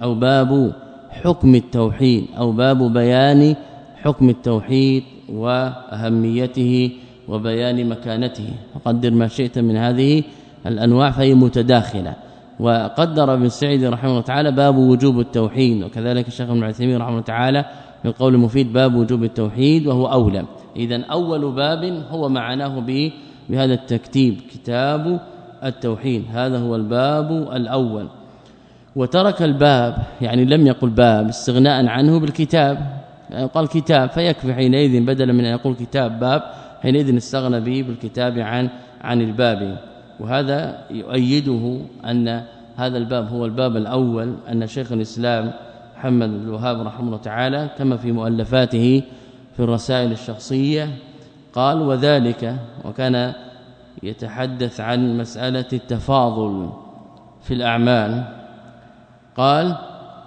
أو باب حكم التوحيد أو باب بيان حكم التوحيد وأهميته وبيان مكانته. فقدر ما شئت من هذه الأنواع فهي متداخلة. وقدر ابن سعيد رحمه الله تعالى باب وجوب التوحيد وكذلك الشيخ ابن عثيمين رحمه الله تعالى في القول المفيد باب وجوب التوحيد وهو أولى. إذا أول باب هو معناه به بهذا التكتيب كتاب التوحيد. هذا هو الباب الأول. وترك الباب يعني لم يقل باب استغناء عنه بالكتاب. يعني قال كتاب فيكفي حينئذ بدلا من أن يقول كتاب باب حينئذ استغنى به بالكتاب عن عن الباب. وهذا يؤيده أن هذا الباب هو الباب الأول أن شيخ الإسلام محمد بن الوهاب رحمه الله تعالى كما في مؤلفاته في الرسائل الشخصية قال وذلك وكان يتحدث عن مسألة التفاضل في الأعمال قال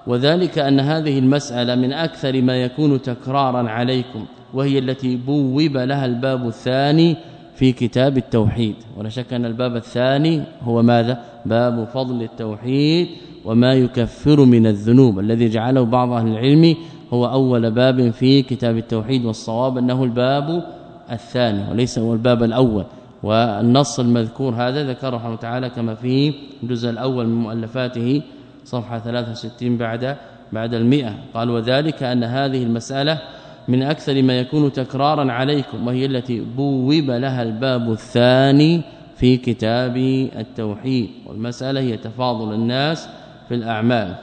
وذلك أن هذه المسألة من أكثر ما يكون تكرارا عليكم وهي التي بوب لها الباب الثاني في كتاب التوحيد. ولا شك أن الباب الثاني هو ماذا؟ باب فضل التوحيد وما يكفر من الذنوب. الذي جعله بعض أهل العلم هو أول باب في كتاب التوحيد والصواب أنه الباب الثاني وليس هو الباب الأول. والنص المذكور هذا ذكره رحمه تعالى كما في الجزء الأول من مؤلفاته صفحة 63 بعد بعد المئة. قال وذلك أن هذه المسألة من أكثر ما يكون تكرارا عليكم وهي التي بوب لها الباب الثاني في كتاب التوحيد والمسألة هي تفاضل الناس في الأعمال.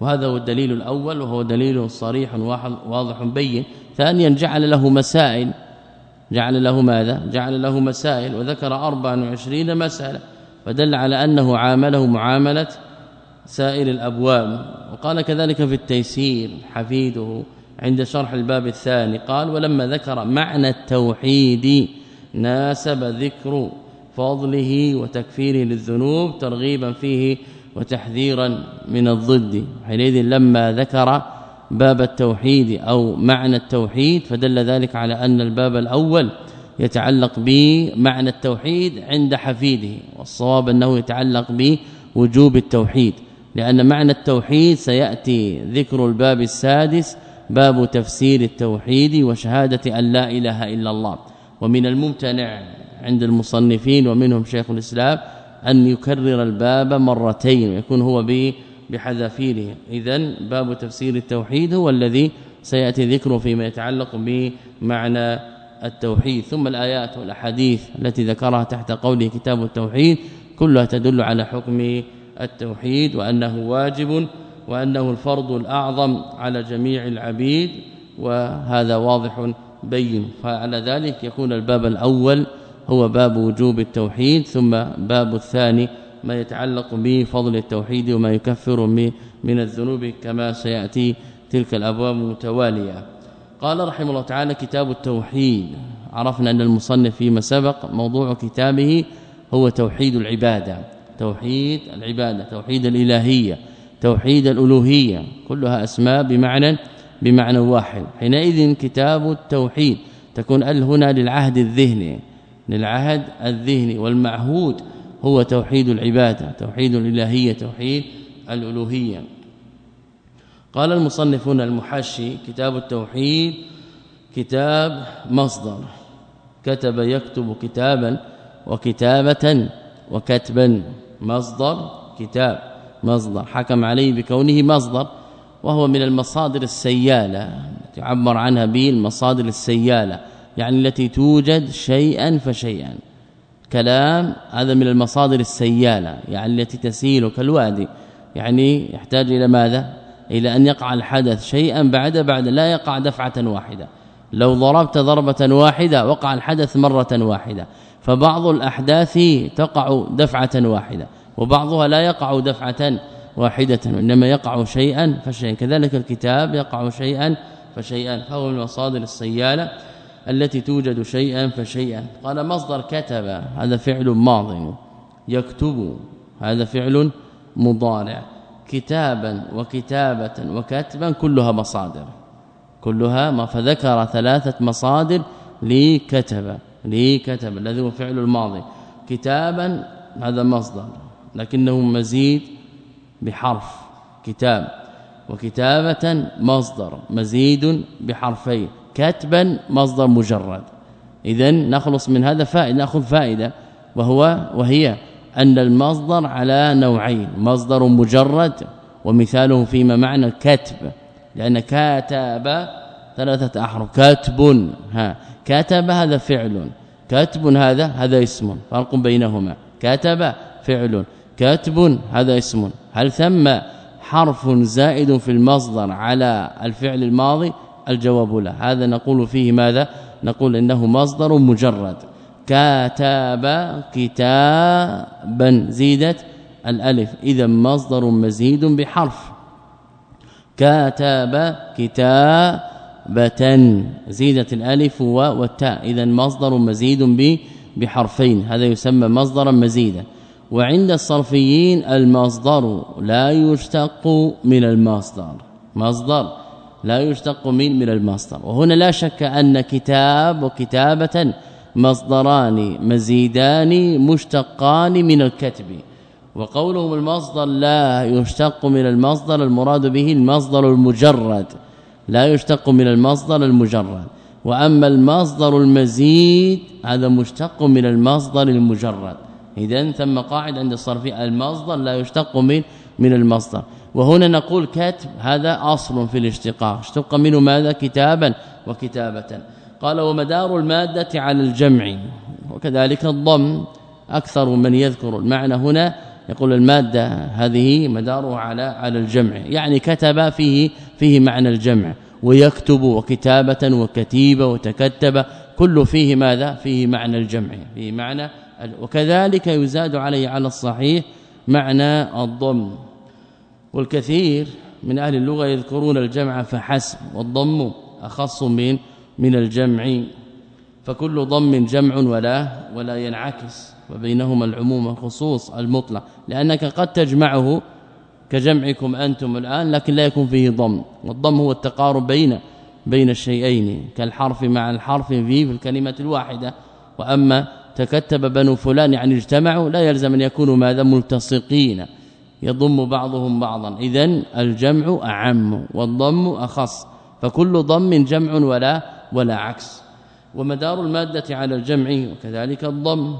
وهذا هو الدليل الأول وهو دليل صريح واضح بين. ثانيا جعل له مسائل. جعل له ماذا؟ جعل له مسائل وذكر 24 مسألة فدل على أنه عامله معاملة سائر الأبواب. وقال كذلك في التيسير حفيده عند شرح الباب الثاني قال ولما ذكر معنى التوحيد ناسب ذكر فضله وتكفيره للذنوب ترغيبا فيه وتحذيرا من الضد. حينئذ لما ذكر باب التوحيد أو معنى التوحيد فدل ذلك على أن الباب الأول يتعلق بمعنى التوحيد عند حفيده والصواب أنه يتعلق بوجوب التوحيد لأن معنى التوحيد سيأتي ذكر الباب السادس باب تفسير التوحيد وشهادة أن لا إله إلا الله. ومن الممتنع عند المصنفين ومنهم شيخ الإسلام أن يكرر الباب مرتين ويكون هو بحذافيره. اذا باب تفسير التوحيد هو الذي سيأتي ذكره فيما يتعلق بمعنى التوحيد. ثم الآيات والأحاديث التي ذكرها تحت قوله كتاب التوحيد كلها تدل على حكم التوحيد وأنه واجب وأنه الفرض الأعظم على جميع العبيد وهذا واضح بين. فعلى ذلك يكون الباب الأول هو باب وجوب التوحيد ثم باب الثاني ما يتعلق بفضل التوحيد وما يكفر من الذنوب كما سيأتي تلك الأبواب متوالية. قال رحمه الله تعالى كتاب التوحيد. عرفنا أن المصنف فيما سبق موضوع كتابه هو توحيد العبادة. توحيد العبادة توحيد الإلهية. توحيد الألوهية كلها أسماء بمعنى بمعنى واحد. حينئذ كتاب التوحيد تكون ال هنا للعهد الذهني للعهد الذهني والمعهود هو توحيد العبادة توحيد الإلهية توحيد الألوهية. قال المصنفون المحشي كتاب التوحيد كتاب مصدر. كتب يكتب كتابا وكتابة وكتبا. مصدر كتاب. مصدر حكم عليه بكونه مصدر وهو من المصادر السيالة تعبر عنها به المصادر السيالة يعني التي توجد شيئا فشيئا. كلام هذا من المصادر السيالة يعني التي تسيل كالوادي. يعني يحتاج إلى ماذا؟ إلى أن يقع الحدث شيئا بعد بعد لا يقع دفعة واحدة. لو ضربت ضربة واحدة وقع الحدث مرة واحدة. فبعض الأحداث تقع دفعة واحدة. وبعضها لا يقع دفعة واحدة انما يقع شيئا فشيئا. كذلك الكتاب يقع شيئا فشيئا. فهو من المصادر السيالة التي توجد شيئا فشيئا. قال مصدر كتب هذا فعل ماض. يكتب هذا فعل مضارع. كتابا وكتابة وكتبا كلها مصادر. كلها ما فذكر ثلاثة مصادر لكتب لكتب. الذي هو فعل الماضي. كتابا هذا مصدر. لكنه مزيد بحرف كتاب وكتابة مصدر مزيد بحرفين كتبا مصدر مجرد. اذا نخلص من هذا فائدة نأخذ فائدة وهو وهي أن المصدر على نوعين مصدر مجرد ومثاله فيما معنى الكتب لأن كاتب ثلاثة أحرف كاتب ها كتب هذا فعل كاتب هذا هذا اسم فرق بينهما كتب فعل. كاتب هذا اسم. هل ثم حرف زائد في المصدر على الفعل الماضي؟ الجواب لا. هذا نقول فيه ماذا؟ نقول إنه مصدر مجرد. كتب كتابا زيدت الألف. إذا مصدر مزيد بحرف. كتب كتابة زيدت الألف والتاء. إذا مصدر مزيد بحرفين. هذا يسمى مصدرا مزيدا. وعند الصرفيين المصدر لا يشتق من المصدر. مصدر لا يشتق من من المصدر. وهنا لا شك أن كتاب وكتابة مصدران مزيدان مشتقان من الكتب. وقولهم المصدر لا يشتق من المصدر المراد به المصدر المجرد. لا يشتق من المصدر المجرد. وأما المصدر المزيد هذا مشتق من المصدر المجرد. إذا ثم قاعد عند الصرف المصدر لا يشتق من من المصدر. وهنا نقول كتب هذا أصل في الاشتقاق. اشتق منه ماذا؟ كتابا وكتابة. قال ومدار المادة على الجمع. وكذلك الضم أكثر من يذكر المعنى هنا. يقول المادة هذه مدارها على على الجمع. يعني كتب فيه فيه معنى الجمع. ويكتب وكتابة وكتيبة وتكتب كل فيه ماذا؟ فيه معنى الجمع. فيه معنى وكذلك يزاد عليه على الصحيح معنى الضم. والكثير من أهل اللغة يذكرون الجمع فحسب والضم أخص من من الجمع. فكل ضم جمع ولا ولا ينعكس وبينهما العموم والخصوص المطلق. لأنك قد تجمعه كجمعكم أنتم الآن لكن لا يكون فيه ضم. والضم هو التقارب بين بين الشيئين كالحرف مع الحرف في في الكلمة الواحدة. وأما تكتب بنو فلان يعني اجتمعوا لا يلزم أن يكونوا ماذا؟ ملتصقين. يضم بعضهم بعضا. اذا الجمع أعم والضم أخص. فكل ضم جمع ولا ولا عكس. ومدار المادة على الجمع وكذلك الضم.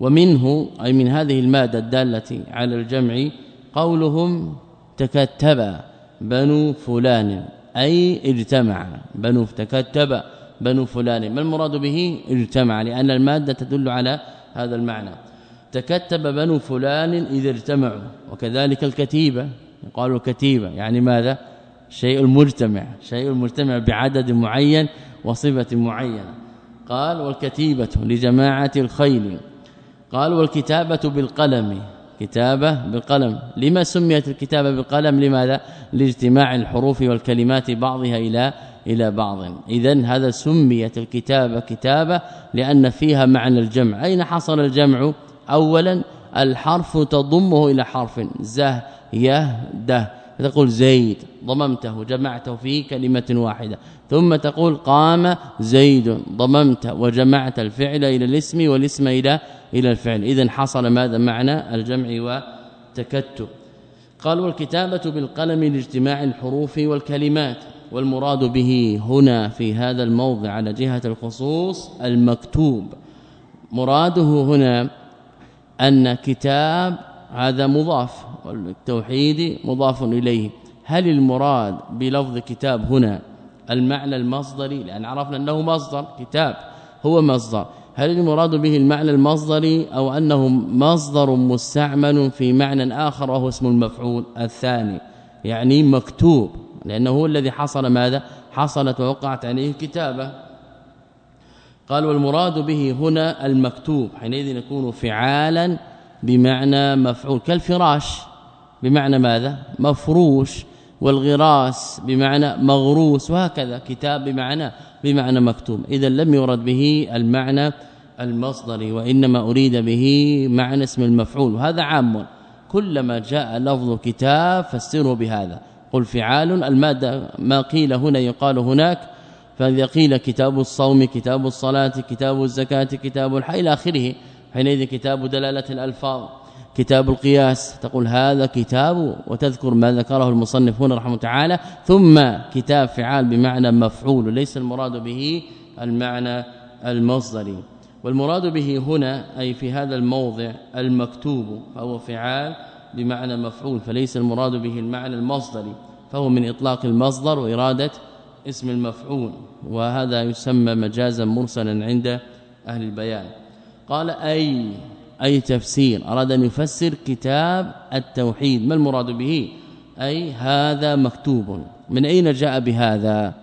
ومنه أي من هذه المادة الدالة على الجمع قولهم تكتب بنو فلان أي اجتمع. بنو تكتب بنو فلان. ما المراد به؟ اجتمع لأن المادة تدل على هذا المعنى. تكتب بنو فلان إذا اجتمعوا وكذلك الكتيبة. يقال الكتيبة يعني ماذا؟ شيء المجتمع شيء المجتمع بعدد معين وصفة معينة. قال والكتيبة لجماعة الخيل. قال والكتابة بالقلم. كتابة بالقلم. لما سميت الكتابة بالقلم؟ لماذا؟ لاجتماع الحروف والكلمات بعضها إلى إلى بعض. اذا هذا سميت الكتابة كتابة لأن فيها معنى الجمع. أين حصل الجمع؟ اولا الحرف تضمه إلى حرف زه يه ده تقول زيد ضممته جمعته في كلمة واحدة. ثم تقول قام زيد ضممت وجمعت الفعل إلى الاسم والاسم إلى إلى الفعل. اذا حصل ماذا؟ معنى الجمع وتكتب. قال والكتابة بالقلم لاجتماع الحروف والكلمات. والمراد به هنا في هذا الموضع على جهة الخصوص المكتوب. مراده هنا أن كتاب هذا مضاف والتوحيد مضاف إليه. هل المراد بلفظ كتاب هنا المعنى المصدري؟ لأن عرفنا أنه مصدر كتاب هو مصدر. هل المراد به المعنى المصدري أو أنه مصدر مستعمل في معنى آخر وهو اسم المفعول الثاني؟ يعني مكتوب. لأنه هو الذي حصل ماذا؟ حصلت ووقعت عليه كتابه قال والمراد به هنا المكتوب حينئذ يكون فعالا بمعنى مفعول. كالفراش بمعنى ماذا؟ مفروش. والغراس بمعنى مغروس. وهكذا كتاب بمعنى بمعنى مكتوب. إذا لم يرد به المعنى المصدري وإنما أريد به معنى اسم المفعول. وهذا عام. كلما جاء لفظ كتاب فسره بهذا. قل فعال المادة ما قيل هنا يقال هناك فإذا قيل كتاب الصوم كتاب الصلاة كتاب الزكاة كتاب الحي إلى آخره. حينئذ كتاب دلالة الألفاظ. كتاب القياس تقول هذا كتاب وتذكر ما ذكره المصنف هنا رحمه تعالى ثم كتاب فعال بمعنى مفعول ليس المراد به المعنى المصدر والمراد به هنا أي في هذا الموضع المكتوب فهو فعال بمعنى مفعول فليس المراد به المعنى المصدري فهو من إطلاق المصدر وإرادة اسم المفعول وهذا يسمى مجازا مرسلا عند أهل البيان. قال أي أي تفسير أراد أن يفسر كتاب التوحيد ما المراد به؟ أي هذا مكتوب. من أين جاء بهذا؟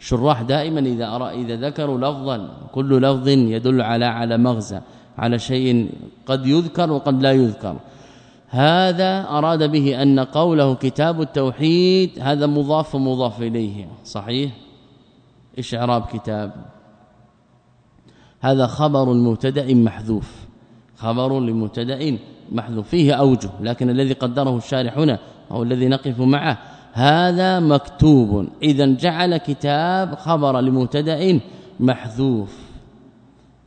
شراح دائما إذا أرى إذا ذكروا لفظا كل لفظ يدل على على مغزى على شيء قد يذكر وقد لا يذكر. هذا أراد به أن قوله كتاب التوحيد هذا مضاف مضاف إليه. صحيح؟ إيش إعراب كتاب؟ هذا خبر المبتدا محذوف. خبر لمبتدا محذوف. فيه أوجه لكن الذي قدره الشارح هنا هو الذي نقف معه هذا مكتوب. إذا جعل كتاب خبر لمبتدأ محذوف.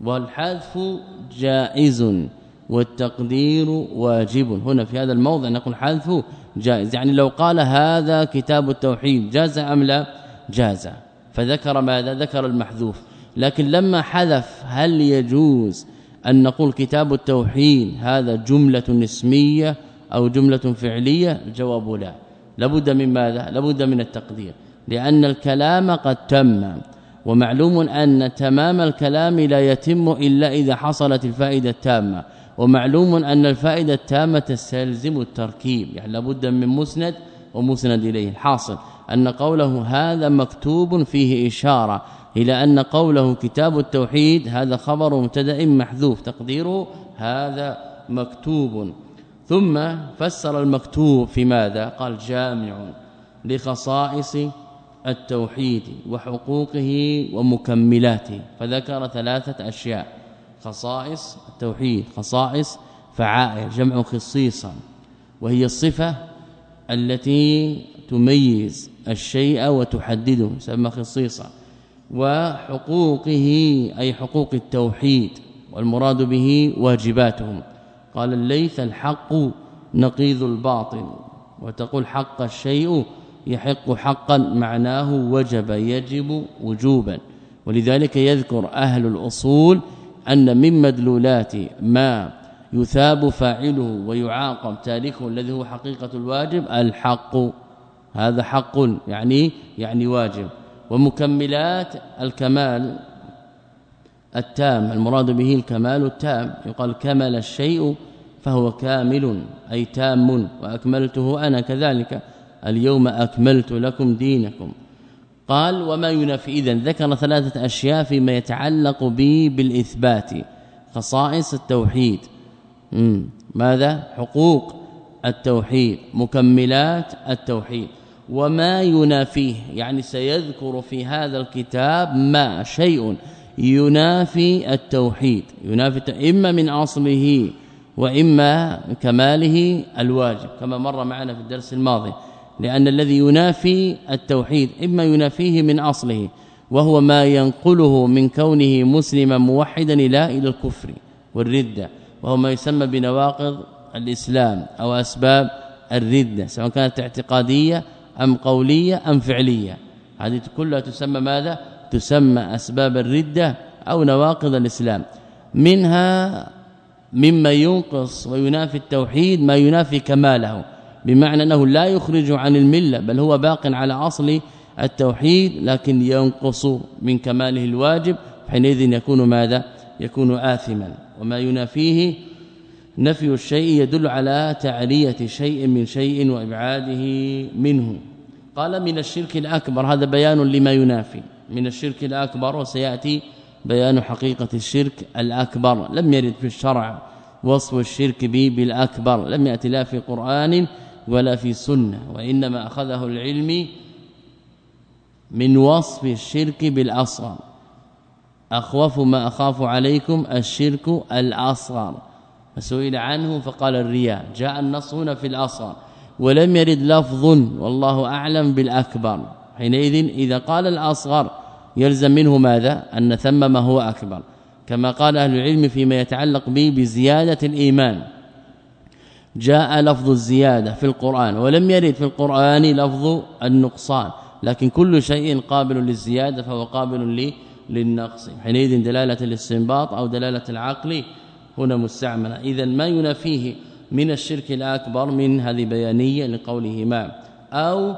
والحذف جائز. والتقدير واجب. هنا في هذا الموضع نقول حذف جائز. يعني لو قال هذا كتاب التوحيد جاز أم لا؟ جاز. فذكر ماذا؟ ذكر المحذوف. لكن لما حذف هل يجوز أن نقول كتاب التوحيد هذا جملة اسميه أو جملة فعلية؟ الجواب لا. لابد من ماذا؟ لابد من التقدير. لأن الكلام قد تم ومعلوم أن تمام الكلام لا يتم إلا إذا حصلت الفائدة التامة. ومعلوم أن الفائدة التامة تستلزم التركيب يعني لابد من مسند ومسند إليه الحاصل. أن قوله هذا مكتوب فيه إشارة إلى أن قوله كتاب التوحيد هذا خبر مبتدأ محذوف تقديره هذا مكتوب. ثم فسر المكتوب في ماذا؟ قال جامع لخصائص التوحيد وحقوقه ومكملاته فذكر ثلاثة أشياء. خصائص التوحيد خصائص فعائل جمع خصيصا. وهي الصفة التي تميز الشيء وتحدده يسمى خصيصا. وحقوقه أي حقوق التوحيد والمراد به واجباتهم. قال الليث الحق نقيض الباطل. وتقول حق الشيء يحق حقا معناه وجب يجب وجوبا. ولذلك يذكر أهل الأصول أن من مدلولات ما يثاب فاعله ويعاقب تاركه الذي هو حقيقة الواجب الحق. هذا حق يعني يعني واجب. ومكملات الكمال التام المراد به الكمال التام. يقال كمل الشيء فهو كامل أي تام وأكملته أنا كذلك. اليوم أكملت لكم دينكم. قال وما ينافي اذا ذكر ثلاثة أشياء فيما يتعلق به بالإثبات. خصائص التوحيد. ماذا؟ حقوق التوحيد. مكملات التوحيد. وما ينافيه يعني سيذكر في هذا الكتاب ما شيء ينافي التوحيد. ينافي إما من اصله وإما كماله الواجب كما مر معنا في الدرس الماضي. لأن الذي ينافي التوحيد إما ينافيه من أصله وهو ما ينقله من كونه مسلما موحدا إلى إلى الكفر والردة وهو ما يسمى بنواقض الإسلام أو أسباب الردة سواء كانت اعتقادية أم قولية أم فعلية. هذه كلها تسمى ماذا؟ تسمى أسباب الردة أو نواقض الإسلام. منها مما ينقص وينافي التوحيد ما ينافي كماله. بمعنى أنه لا يخرج عن الملة بل هو باق على أصل التوحيد لكن ينقص من كماله الواجب حينئذ يكون ماذا؟ يكون آثما. وما ينافيه نفي الشيء يدل على تعرية شيء من شيء وإبعاده منه. قال من الشرك الأكبر. هذا بيان لما ينافي. من الشرك الأكبر وسيأتي بيان حقيقة الشرك الأكبر. لم يرد في الشرع وصف الشرك به بالأكبر. لم يأتي لا في قرآن ولا في سنه وإنما أخذه العلم من وصف الشرك بالأصغر. أخوف ما أخاف عليكم الشرك الأصغر. فسئل عنه فقال الرياء جاء النص هنا في الأصغر ولم يرد لفظ والله أعلم بالأكبر. حينئذ إذا قال الأصغر يلزم منه ماذا؟ أن ثم ما هو أكبر. كما قال أهل العلم فيما يتعلق به بزيادة الإيمان. جاء لفظ الزيادة في القرآن ولم يرد في القرآن لفظ النقصان لكن كل شيء قابل للزيادة فهو قابل للنقص. حينئذ دلالة الاستنباط أو دلالة العقل هنا مستعملة. اذا ما ينافيه من الشرك الأكبر من هذه بيانية لقوله ما أو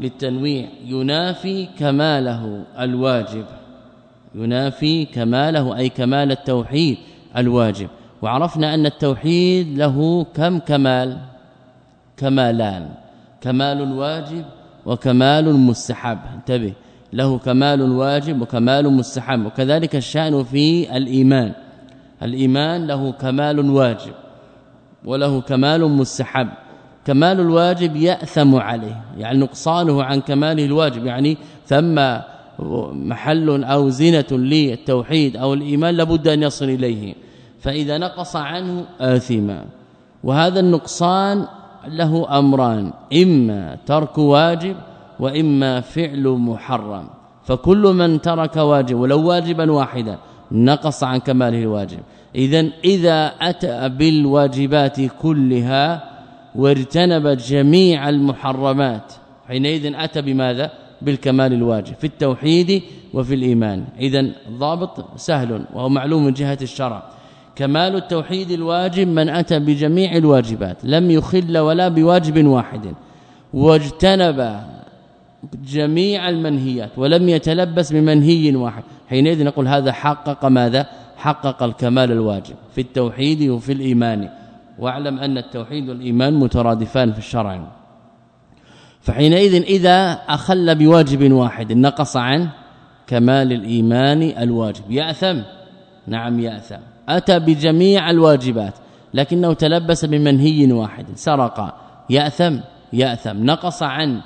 للتنويع ينافي كماله الواجب. ينافي كماله أي كمال التوحيد الواجب. وعرفنا أن التوحيد له كم كمال؟ كمالان. كمال واجب وكمال مستحب. انتبه. له كمال واجب وكمال مستحب. وكذلك الشأن في الإيمان. الإيمان له كمال واجب وله كمال مستحب. كمال الواجب يأثم عليه. يعني نقصانه عن كماله الواجب. يعني ثم محل أو زينة للتوحيد أو الإيمان لابد أن يصل إليه. فإذا نقص عنه آثما. وهذا النقصان له أمران إما ترك واجب وإما فعل محرم. فكل من ترك واجب ولو واجبا واحدا نقص عن كماله الواجب. اذا إذا أتى بالواجبات كلها واجتنب جميع المحرمات حينئذ أتى بماذا؟ بالكمال الواجب في التوحيد وفي الإيمان. اذا ضابط سهل وهو معلوم من جهة الشرع. كمال التوحيد الواجب من أتى بجميع الواجبات لم يخل ولا بواجب واحد واجتنب جميع المنهيات ولم يتلبس بمنهي واحد. حينئذ نقول هذا حقق ماذا؟ حقق الكمال الواجب في التوحيد وفي الإيمان. واعلم أن التوحيد والإيمان مترادفان في الشرع. فحينئذ إذا أخل بواجب واحد نقص عن كمال الإيمان الواجب. يأثم؟ نعم يأثم. أتى بجميع الواجبات لكنه تلبس بمنهي واحد سرق يأثم يأثم نقص عن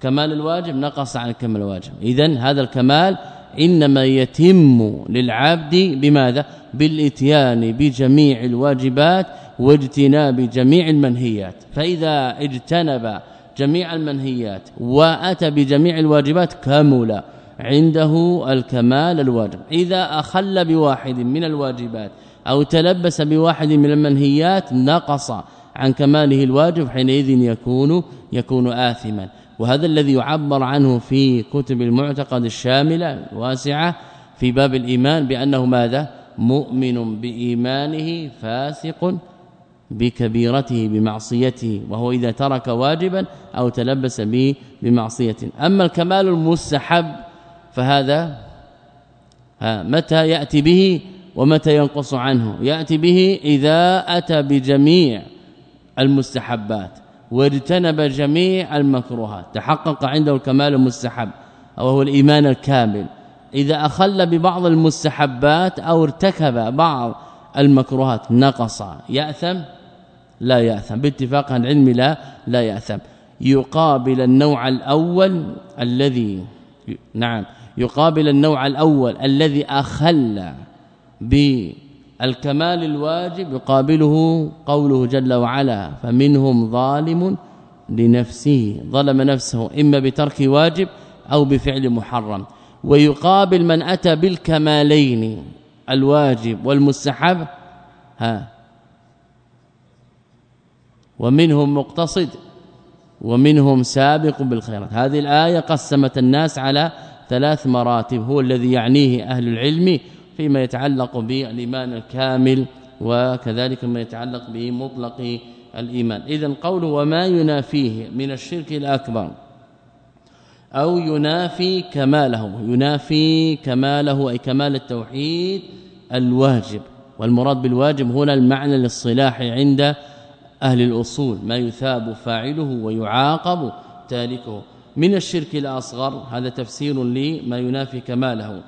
كمال الواجب نقص عن كمال الواجب. اذا هذا الكمال إنما يتم للعبد بماذا؟ بالإتيان بجميع الواجبات واجتناب جميع المنهيات. فإذا اجتنب جميع المنهيات وأتى بجميع الواجبات كمل عنده الكمال الواجب. إذا أخل بواحد من الواجبات أو تلبس بواحد من المنهيات نقص عن كماله الواجب حينئذ يكون يكون آثما. وهذا الذي يعبر عنه في كتب المعتقد الشاملة الواسعة في باب الإيمان بأنه ماذا؟ مؤمن بإيمانه فاسق بكبيرته بمعصيته وهو إذا ترك واجبا أو تلبس به بمعصية. أما الكمال المستحب فهذا متى يأتي به ومتى ينقص عنه؟ يأتي به إذا أتى بجميع المستحبات واجتنب جميع المكروهات. تحقق عنده الكمال المستحب أو هو الإيمان الكامل. إذا أخل ببعض المستحبات أو ارتكب بعض المكروهات نقص. يأثم؟ لا يأثم. باتفاق العلم لا لا يأثم. يقابل النوع الأول الذي نعم. يقابل النوع الأول الذي أخل بالكمال الواجب يقابله قوله جل وعلا فمنهم ظالم لنفسه ظلم نفسه إما بترك واجب أو بفعل محرم. ويقابل من أتى بالكمالين الواجب والمستحب ها. ومنهم مقتصد ومنهم سابق بالخيرات. هذه الآية قسمت الناس على ثلاث مراتب هو الذي يعنيه أهل العلم فيما يتعلق بالإيمان الكامل وكذلك ما يتعلق بمطلق الإيمان. اذا قوله وما ينافيه من الشرك الأكبر أو ينافي كماله ينافي كماله أي كمال التوحيد الواجب والمراد بالواجب هنا المعنى للصلاح عند أهل الأصول ما يثاب فاعله ويعاقب تاركه. من الشرك الأصغر هذا تفسير لما ينافي كماله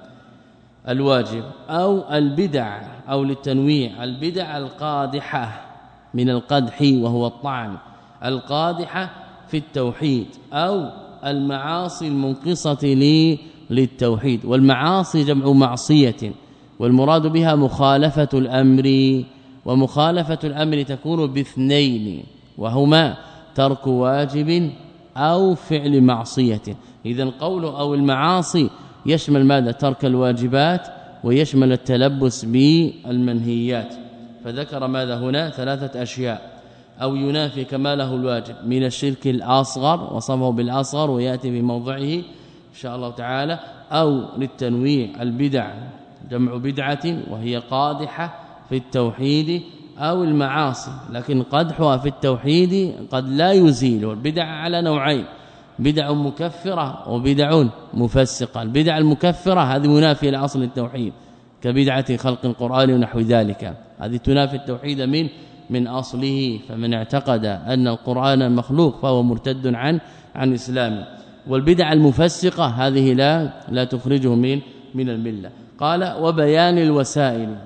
الواجب أو البدع أو للتنويع البدع القادحة من القدح وهو الطعن القادحة في التوحيد أو المعاصي المنقصة لي للتوحيد والمعاصي جمع معصية والمراد بها مخالفة الأمر ومخالفة الأمر تكون باثنين وهما ترك واجب أو فعل معصية. إذا قول أو المعاصي يشمل ماذا؟ ترك الواجبات ويشمل التلبس بالمنهيات. فذكر ماذا هنا؟ ثلاثة أشياء. أو ينافي كماله الواجب من الشرك الأصغر وصفه بالأصغر ويأتي في موضعه إن شاء الله تعالى. أو للتنويع البدع جمع بدعة وهي قادحة في التوحيد أو المعاصي لكن قدحها في التوحيد قد لا يزيل والبدع على نوعين بدع مكفرة وبدع مفسقة. البدع المكفرة هذه منافية لأصل التوحيد كبدعة خلق القرآن ونحو ذلك. هذه تنافي التوحيد من من أصله فمن اعتقد أن القرآن مخلوق فهو مرتد عن عن اسلامه والبدع المفسقة هذه لا لا تخرجه من من الملة. قال وبيان الوسائل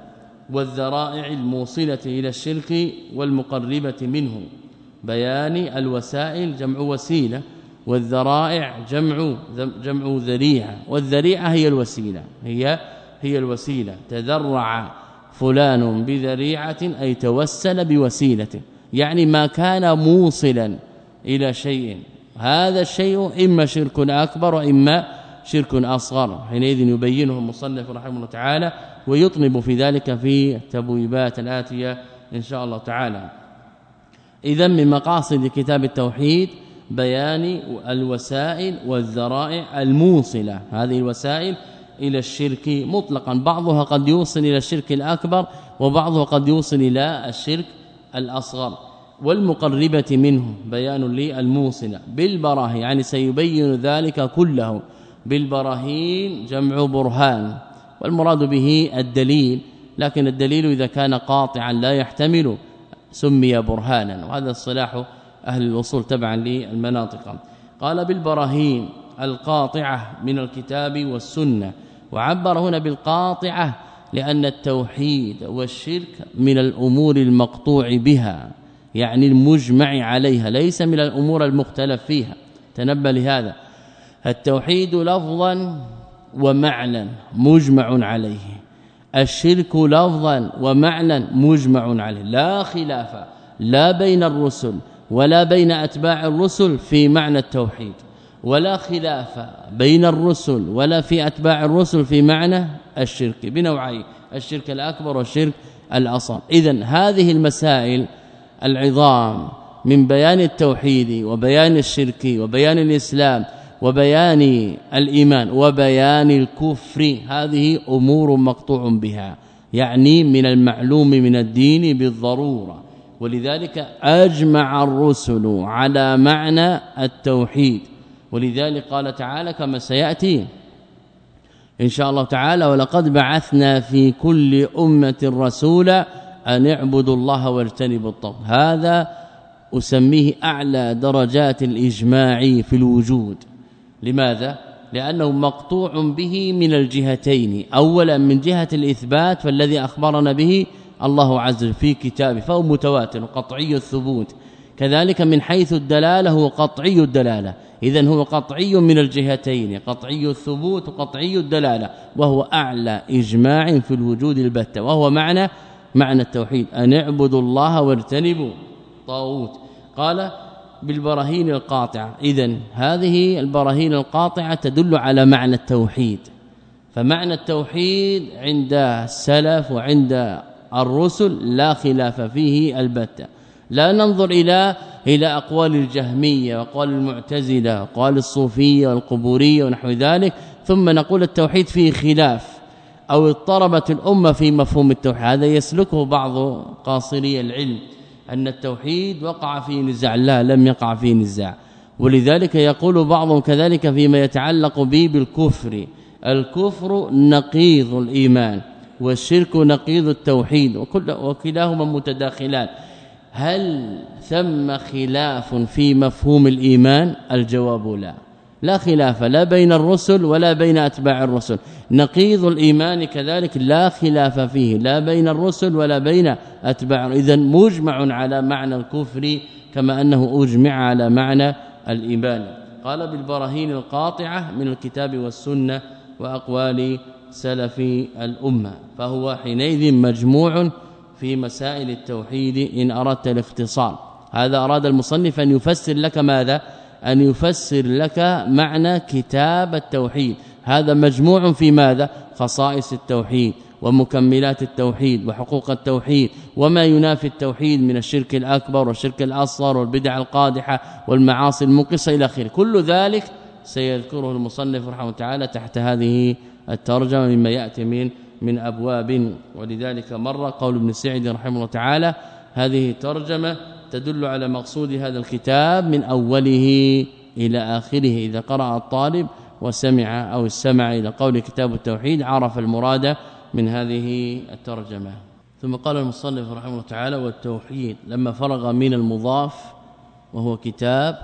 والذرائع الموصلة إلى الشرك والمقربة منه. بيان الوسائل جمع وسيلة والذرائع جمع جمع ذريعة. والذريعة هي الوسيلة. هي هي الوسيلة. تذرع فلان بذريعة أي توسل بوسيلة. يعني ما كان موصلا إلى شيء. هذا الشيء إما شرك أكبر وإما شرك أصغر حينئذ يبينه المصنف رحمه الله تعالى ويطنب في ذلك في التبويبات الآتية إن شاء الله تعالى. إذا من مقاصد كتاب التوحيد بيان الوسائل والذرائع الموصلة. هذه الوسائل إلى الشرك مطلقا. بعضها قد يوصل إلى الشرك الأكبر وبعضها قد يوصل إلى الشرك الأصغر. والمقربة منه بيان للموصلة بالبراهين يعني سيبين ذلك كله. بالبراهين جمع برهان والمراد به الدليل لكن الدليل إذا كان قاطعا لا يحتمل سمي برهانا وهذا الصلاح أهل الوصول تبعا للمناطق. قال بالبراهين القاطعة من الكتاب والسنة وعبر هنا بالقاطعة لأن التوحيد والشرك من الأمور المقطوع بها يعني المجمع عليها ليس من الأمور المختلف فيها. تنبه لهذا. التوحيد لفظا ومعنى مجمع عليه. الشرك لفظا ومعنى مجمع عليه. لا خلاف لا بين الرسل ولا بين أتباع الرسل في معنى التوحيد ولا خلاف بين الرسل ولا في أتباع الرسل في معنى الشرك. بنوعين الشرك الأكبر والشرك الأصغر. اذا هذه المسائل العظام من بيان التوحيد وبيان الشرك وبيان الإسلام وبيان الإيمان وبيان الكفر. هذه أمور مقطوع بها يعني من المعلوم من الدين بالضرورة. ولذلك أجمع الرسل على معنى التوحيد. ولذلك قال تعالى كما سيأتي إن شاء الله تعالى ولقد بعثنا في كل أمة رسولا أن اعبدوا الله واجتنبوا الطاغوت هذا أسميه أعلى درجات الإجماع في الوجود. لماذا؟ لأنه مقطوع به من الجهتين اولا من جهة الإثبات فالذي أخبرنا به الله عز وجل في كتابه فهو متواتر قطعي الثبوت. كذلك من حيث الدلالة هو قطعي الدلالة. اذا هو قطعي من الجهتين قطعي الثبوت وقطعي الدلالة وهو أعلى إجماع في الوجود البتة وهو معنى معنى التوحيد. أن اعبدوا الله واجتنبوا طاغوت قال بالبراهين القاطعه اذا هذه البراهين القاطعة تدل على معنى التوحيد. فمعنى التوحيد عند السلف وعند الرسل لا خلاف فيه البتة. لا ننظر إلى إلى أقوال الجهمية واقوال المعتزلة واقوال الصوفية والقبوريه ونحو ذلك. ثم نقول التوحيد فيه خلاف أو اضطربت الأمة في مفهوم التوحيد. هذا يسلكه بعض قاصري العلم. أن التوحيد وقع فيه نزاع. لا لم يقع فيه نزاع. ولذلك يقول بعضهم كذلك فيما يتعلق به بالكفر. الكفر نقيض الإيمان والشرك نقيض التوحيد وكل وكلاهما متداخلان. هل ثم خلاف في مفهوم الإيمان؟ الجواب لا. لا خلاف لا بين الرسل ولا بين أتباع الرسل. نقيض الإيمان كذلك لا خلاف فيه لا بين الرسل ولا بين أتباع اذا مجمع على معنى الكفر كما أنه أجمع على معنى الإيمان. قال بالبراهين القاطعة من الكتاب والسنة وأقوال سلف الأمة. فهو حينئذ مجموع في مسائل التوحيد إن أردت الاختصار. هذا أراد المصنف أن يفسر لك ماذا؟ أن يفسر لك معنى كتاب التوحيد. هذا مجموع في ماذا؟ خصائص التوحيد ومكملات التوحيد وحقوق التوحيد وما ينافي التوحيد من الشرك الأكبر والشرك الأصغر والبدع القادحة والمعاصي المنقصه إلى آخره. كل ذلك سيذكره المصنف رحمه تعالى تحت هذه الترجمة مما يأتي من من أبواب. ولذلك مر قول ابن سعد رحمه الله تعالى هذه ترجمه تدل على مقصود هذا الكتاب من أوله إلى آخره. إذا قرأ الطالب وسمع أو استمع إلى قول كتاب التوحيد عرف المراد من هذه الترجمة. ثم قال المصنف رحمه الله تعالى والتوحيد لما فرغ من المضاف وهو كتاب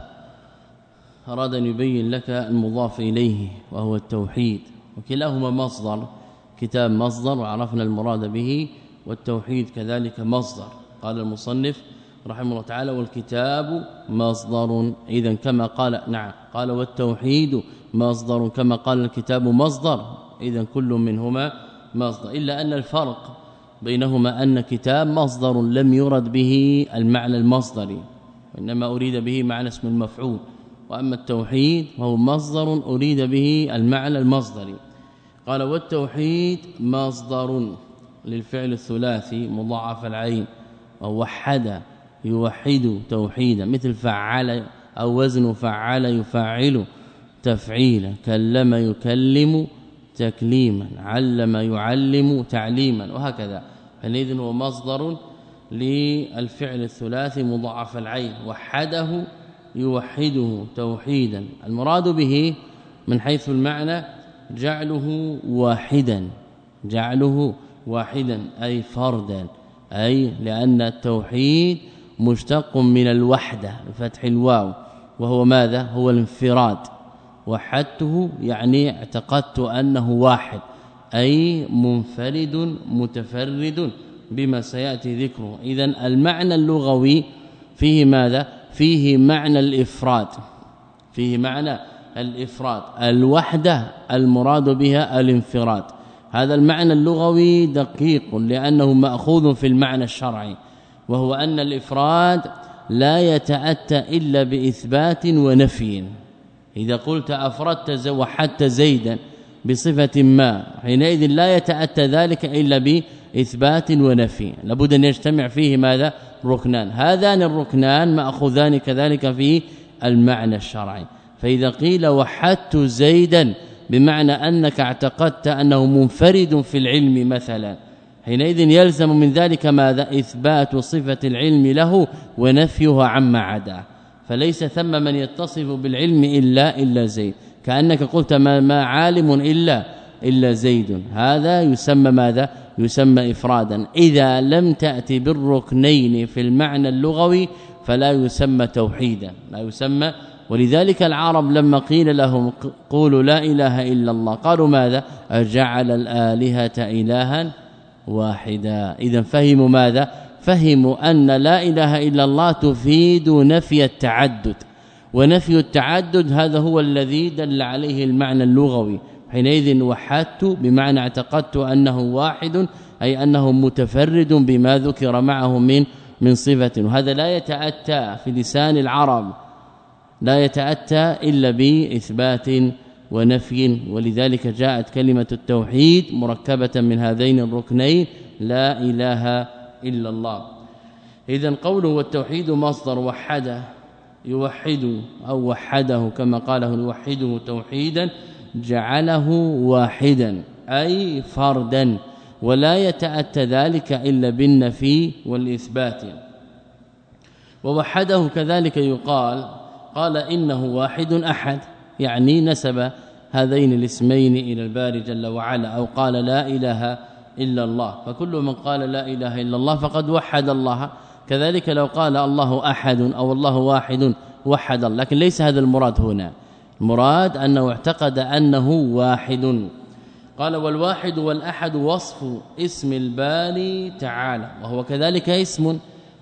أراد أن يبين لك المضاف إليه وهو التوحيد. وكلاهما مصدر كتاب مصدر وعرفنا المراد به والتوحيد كذلك مصدر. قال المصنف رحمه الله تعالى والكتاب مصدر. اذا كما قال نعم قال والتوحيد مصدر كما قال الكتاب مصدر. اذا كل منهما مصدر إلا أن الفرق بينهما أن كتاب مصدر لم يرد به المعنى المصدري وانما أريد به معنى اسم المفعول. وأما التوحيد فهو مصدر أريد به المعنى المصدري قال والتوحيد مصدر للفعل الثلاثي مضاعف العين ووحد يوحد توحيدا مثل فعل أو وزن فعل يفعل تفعيلا كلم يكلم تكليما علم يعلم تعليما وهكذا. حينئذ هو مصدر للفعل الثلاثي مضاعف العين وحده يوحده توحيدا. المراد به من حيث المعنى جعله واحدا جعله واحدا أي فردا أي لأن التوحيد مشتق من الوحدة بفتح الواو. وهو ماذا؟ هو الانفراد. وحدته يعني اعتقدت أنه واحد أي منفرد متفرد بما سيأتي ذكره. اذا المعنى اللغوي فيه ماذا؟ فيه معنى الإفراد. فيه معنى الإفراد. الوحدة المراد بها الانفراد. هذا المعنى اللغوي دقيق لأنه مأخوذ في المعنى الشرعي. وهو أن الإفراد لا يتأتى إلا بإثبات ونفي. إذا قلت أفردت وحدت زيدا بصفة ما حينئذ لا يتأتى ذلك إلا بإثبات ونفي. لابد أن يجتمع فيه ماذا؟ ركنان. هذان الركنان مأخوذان كذلك في المعنى الشرعي. فإذا قيل وحدت زيدا بمعنى أنك اعتقدت أنه منفرد في العلم مثلا. حينئذ يلزم من ذلك ماذا؟ إثبات صفة العلم له ونفيها عما عداه فليس ثم من يتصف بالعلم إلا إلا زيد. كأنك قلت ما, ما عالم إلا إلا زيد. هذا يسمى ماذا؟ يسمى إفرادا. إذا لم تأتي بالركنين في المعنى اللغوي فلا يسمى توحيدا لا يسمى. ولذلك العرب لما قيل لهم قولوا لا إله إلا الله قالوا ماذا؟ أجعل الآلهة الها؟ واحدا اذا فهموا ماذا؟ فهموا أن لا إله إلا الله تفيد نفي التعدد. ونفي التعدد هذا هو الذي دل عليه المعنى اللغوي. حينئذ وحدت بمعنى اعتقدت أنه واحد أي أنه متفرد بما ذكر معه من من صفة. وهذا لا يتأتى في لسان العرب. لا يتأتى إلا بإثبات ونفي. ولذلك جاءت كلمة التوحيد مركبة من هذين الركنين لا إله إلا الله. اذا قوله والتوحيد مصدر وحده يوحد أو وحده كما قاله يوحده توحيدا جعله واحدا أي فردا ولا يتأتى ذلك إلا بالنفي والإثبات. ووحده كذلك يقال قال إنه واحد أحد. يعني نسب هذين الاسمين إلى الباري جل وعلا أو قال لا إله إلا الله. فكل من قال لا إله إلا الله فقد وحد الله. كذلك لو قال الله أحد أو الله واحد وحد الله. لكن ليس هذا المراد هنا. المراد أنه اعتقد أنه واحد. قال والواحد والأحد وصف اسم الباري تعالى. وهو كذلك اسم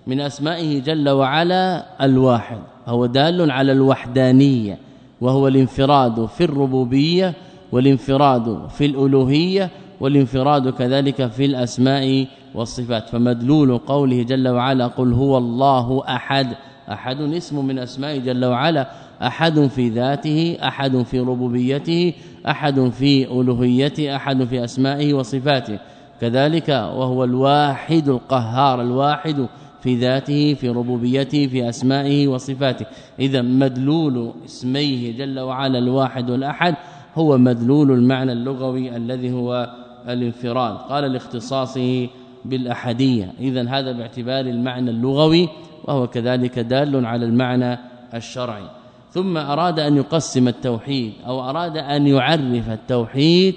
من أسمائه جل وعلا الواحد. هو دال على الوحدانية. وهو الانفراد في الربوبية والانفراد في الألوهية والانفراد كذلك في الأسماء والصفات. فمدلول قوله جل وعلا قل هو الله أحد. أحد اسم من أسماء جل وعلا. أحد في ذاته أحد في ربوبيته أحد في ألوهيته أحد في أسمائه وصفاته. كذلك وهو الواحد القهار الواحد في ذاته في ربوبيته في أسمائه وصفاته. إذا مدلول اسميه جل وعلا الواحد والاحد هو مدلول المعنى اللغوي الذي هو الانفراد. قال لاختصاصه بالأحدية. إذا هذا باعتبار المعنى اللغوي وهو كذلك دال على المعنى الشرعي. ثم أراد أن يقسم التوحيد أو أراد أن يعرف التوحيد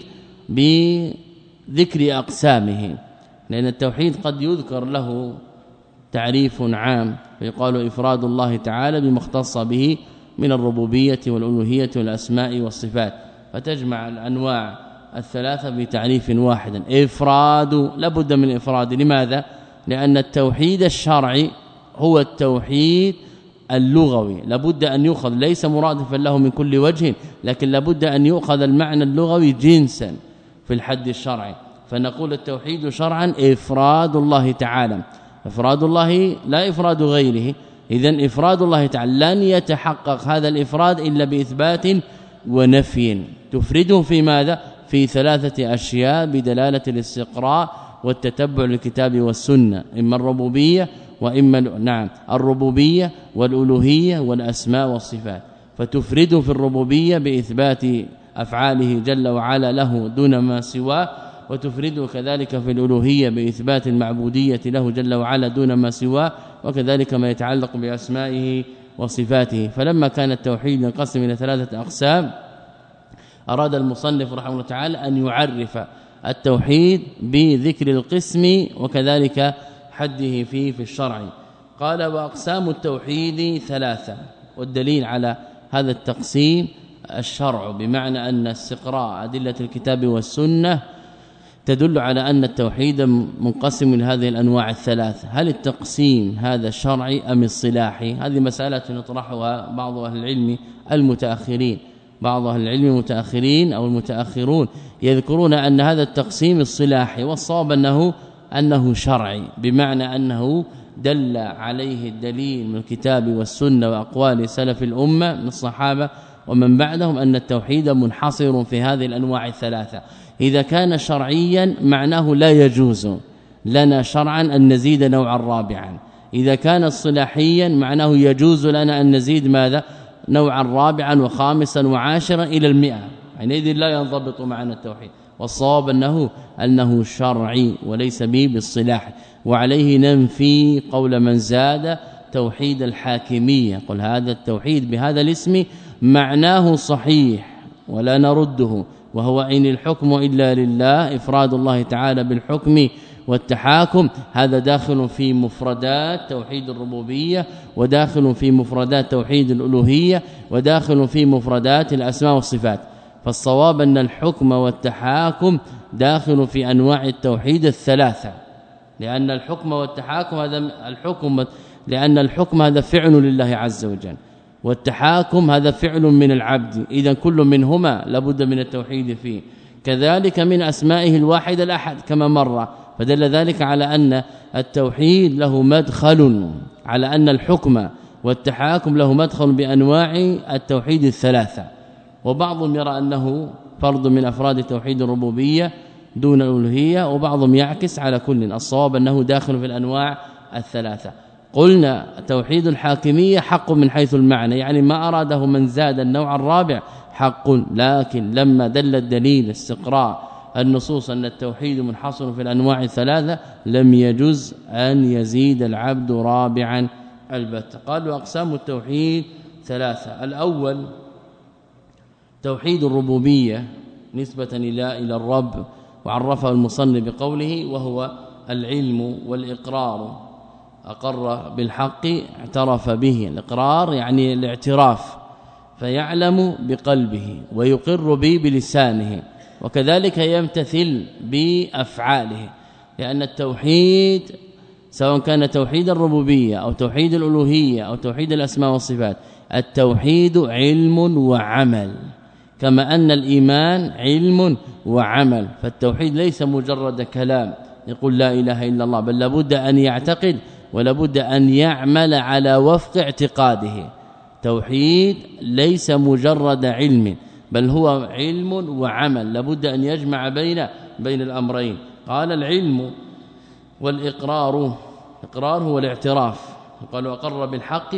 بذكر أقسامه لأن التوحيد قد يذكر له تعريف عام فيقال إفراد الله تعالى بما اختص به من الربوبية والألوهية والأسماء والصفات. فتجمع الأنواع الثلاثة بتعريف واحد. إفراد لابد من إفراد. لماذا؟ لأن التوحيد الشرعي هو التوحيد اللغوي. لابد أن يؤخذ ليس مرادفا له من كل وجه لكن لابد أن يؤخذ المعنى اللغوي جنسا في الحد الشرعي. فنقول التوحيد شرعا إفراد الله تعالى. إفراد الله لا إفراد غيره. اذا إفراد الله تعالى لن يتحقق هذا الإفراد إلا بإثبات ونفي. تفرده في ماذا؟ في ثلاثة أشياء بدلالة الاستقراء والتتبع للكتاب والسنة. إما الربوبية وإما نعم الربوبية والألوهية والأسماء والصفات. فتفرد في الربوبية بإثبات أفعاله جل وعلا له دون ما سواه وتفرده كذلك في الألوهية بإثبات المعبودية له جل وعلا دون ما سواه وكذلك ما يتعلق بأسمائه وصفاته. فلما كان التوحيد ينقسم إلى ثلاثة أقسام أراد المصنف رحمه الله تعالى أن يعرف التوحيد بذكر القسم وكذلك حده فيه في الشرع. قال وأقسام التوحيد ثلاثة والدليل على هذا التقسيم الشرع بمعنى أن استقراء أدلة الكتاب والسنة تدل على أن التوحيد منقسم من هذه الأنواع الثلاث. هل التقسيم هذا شرعي أم الصلاحي؟ هذه مسألة يطرحها بعض أهل العلم المتأخرين. بعض أهل العلم المتأخرين أو المتأخرون يذكرون أن هذا التقسيم الصلاحي والصواب انه أنه شرعي بمعنى أنه دل عليه الدليل من الكتاب والسنة وأقوال سلف الأمة من الصحابة ومن بعدهم أن التوحيد منحصر في هذه الأنواع الثلاثة. إذا كان شرعيا معناه لا يجوز لنا شرعا أن نزيد نوعا رابعا. إذا كان اصطلاحيا معناه يجوز لنا أن نزيد ماذا؟ نوعا رابعا وخامسا وعاشرا إلى المئة. حينئذ لا ينضبط معنى التوحيد. والصواب أنه أنه شرعي وليس به بالصلاح وعليه ننفي قول من زاد توحيد الحاكمية. قل هذا التوحيد بهذا الاسم معناه صحيح ولا نرده. وهو عين الحكم إلا لله إفراد الله تعالى بالحكم والتحاكم هذا داخل في مفردات توحيد الربوبية وداخل في مفردات توحيد الألوهية وداخل في مفردات الأسماء والصفات. فالصواب أن الحكم والتحاكم داخل في أنواع التوحيد الثلاثة. لأن الحكم والتحاكم هذا الحكم لأن الحكم هذا فعل لله عز وجل. والتحاكم هذا فعل من العبد. اذا كل منهما لابد من التوحيد فيه. كذلك من أسمائه الواحد الأحد كما مر. فدل ذلك على أن التوحيد له مدخل على أن الحكم والتحاكم له مدخل بأنواع التوحيد الثلاثة. وبعضهم يرى أنه فرض من أفراد توحيد الربوبية دون الألوهية وبعضهم يعكس على كل. الصواب أنه داخل في الأنواع الثلاثة. قلنا توحيد الحاكمية حق من حيث المعنى يعني ما أراده من زاد النوع الرابع حق لكن لما دل الدليل استقراء النصوص أن التوحيد منحصر في الأنواع الثلاثة لم يجز أن يزيد العبد رابعا. البتة قال وأقسام التوحيد ثلاثة. الأول توحيد الربوبية نسبة إلى إلى الرب وعرفه المصنف بقوله وهو العلم والإقرار. أقر بالحق اعترف به. الإقرار يعني الاعتراف فيعلم بقلبه ويقر به بلسانه وكذلك يمتثل بأفعاله لأن التوحيد سواء كان توحيد الربوبية أو توحيد الألوهية أو توحيد الأسماء والصفات التوحيد علم وعمل كما أن الإيمان علم وعمل فالتوحيد ليس مجرد كلام يقول لا إله إلا الله بل لابد أن يعتقد ولابد أن يعمل على وفق اعتقاده. توحيد ليس مجرد علم بل هو علم وعمل. لابد أن يجمع بين بين الأمرين. قال العلم والإقرار اقرار هو الاعتراف. قال اقر بالحق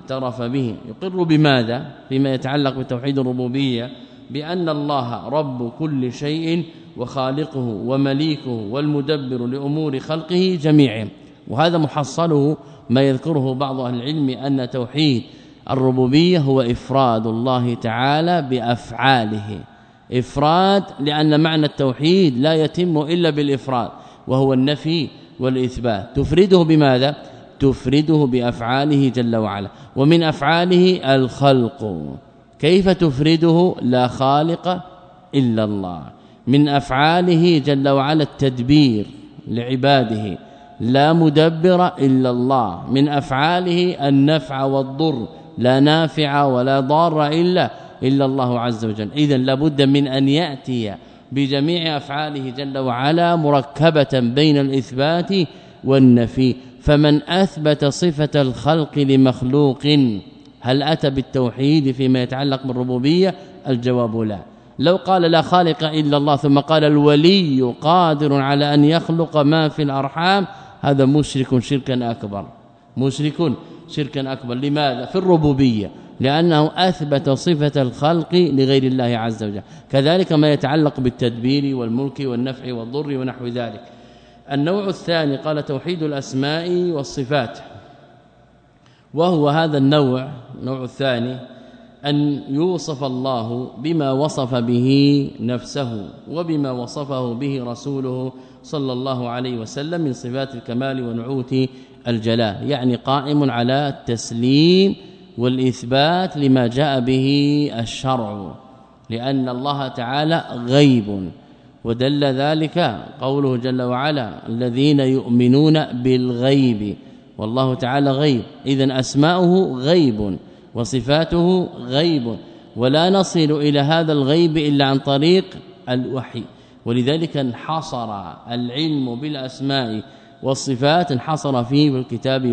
اعترف به. يقر بماذا؟ فيما يتعلق بتوحيد الربوبية بأن الله رب كل شيء وخالقه ومليكه والمدبر لأمور خلقه جميعهم. وهذا محصله ما يذكره بعض أهل العلم أن توحيد الربوبية هو إفراد الله تعالى بأفعاله. إفراد لأن معنى التوحيد لا يتم إلا بالإفراد وهو النفي والإثبات. تفرده بماذا؟ تفرده بأفعاله جل وعلا. ومن أفعاله الخلق. كيف تفرده؟ لا خالق إلا الله. من أفعاله جل وعلا التدبير لعباده. لا مدبر إلا الله. من أفعاله النفع والضر. لا نافع ولا ضار إلا إلا الله عز وجل. اذا لابد من أن يأتي بجميع أفعاله جل وعلا مركبة بين الإثبات والنفي. فمن أثبت صفة الخلق لمخلوق هل أتى بالتوحيد فيما يتعلق بالربوبية؟ الجواب لا. لو قال لا خالق إلا الله ثم قال الولي قادر على أن يخلق ما في الأرحام هذا مشرك شركا أكبر. مشرك شركا أكبر. لماذا؟ في الربوبية. لأنه أثبت صفة الخلق لغير الله عز وجل. كذلك ما يتعلق بالتدبير والملك والنفع والضر ونحو ذلك. النوع الثاني قال توحيد الأسماء والصفات. وهو هذا النوع النوع الثاني أن يوصف الله بما وصف به نفسه وبما وصفه به رسوله صلى الله عليه وسلم من صفات الكمال ونعوت الجلال يعني قائم على التسليم والإثبات لما جاء به الشرع لأن الله تعالى غيب ودل ذلك قوله جل وعلا الذين يؤمنون بالغيب والله تعالى غيب اذا أسماؤه غيب وصفاته غيب ولا نصل إلى هذا الغيب إلا عن طريق الوحي. ولذلك انحصر العلم بالأسماء والصفات انحصر فيه بالكتاب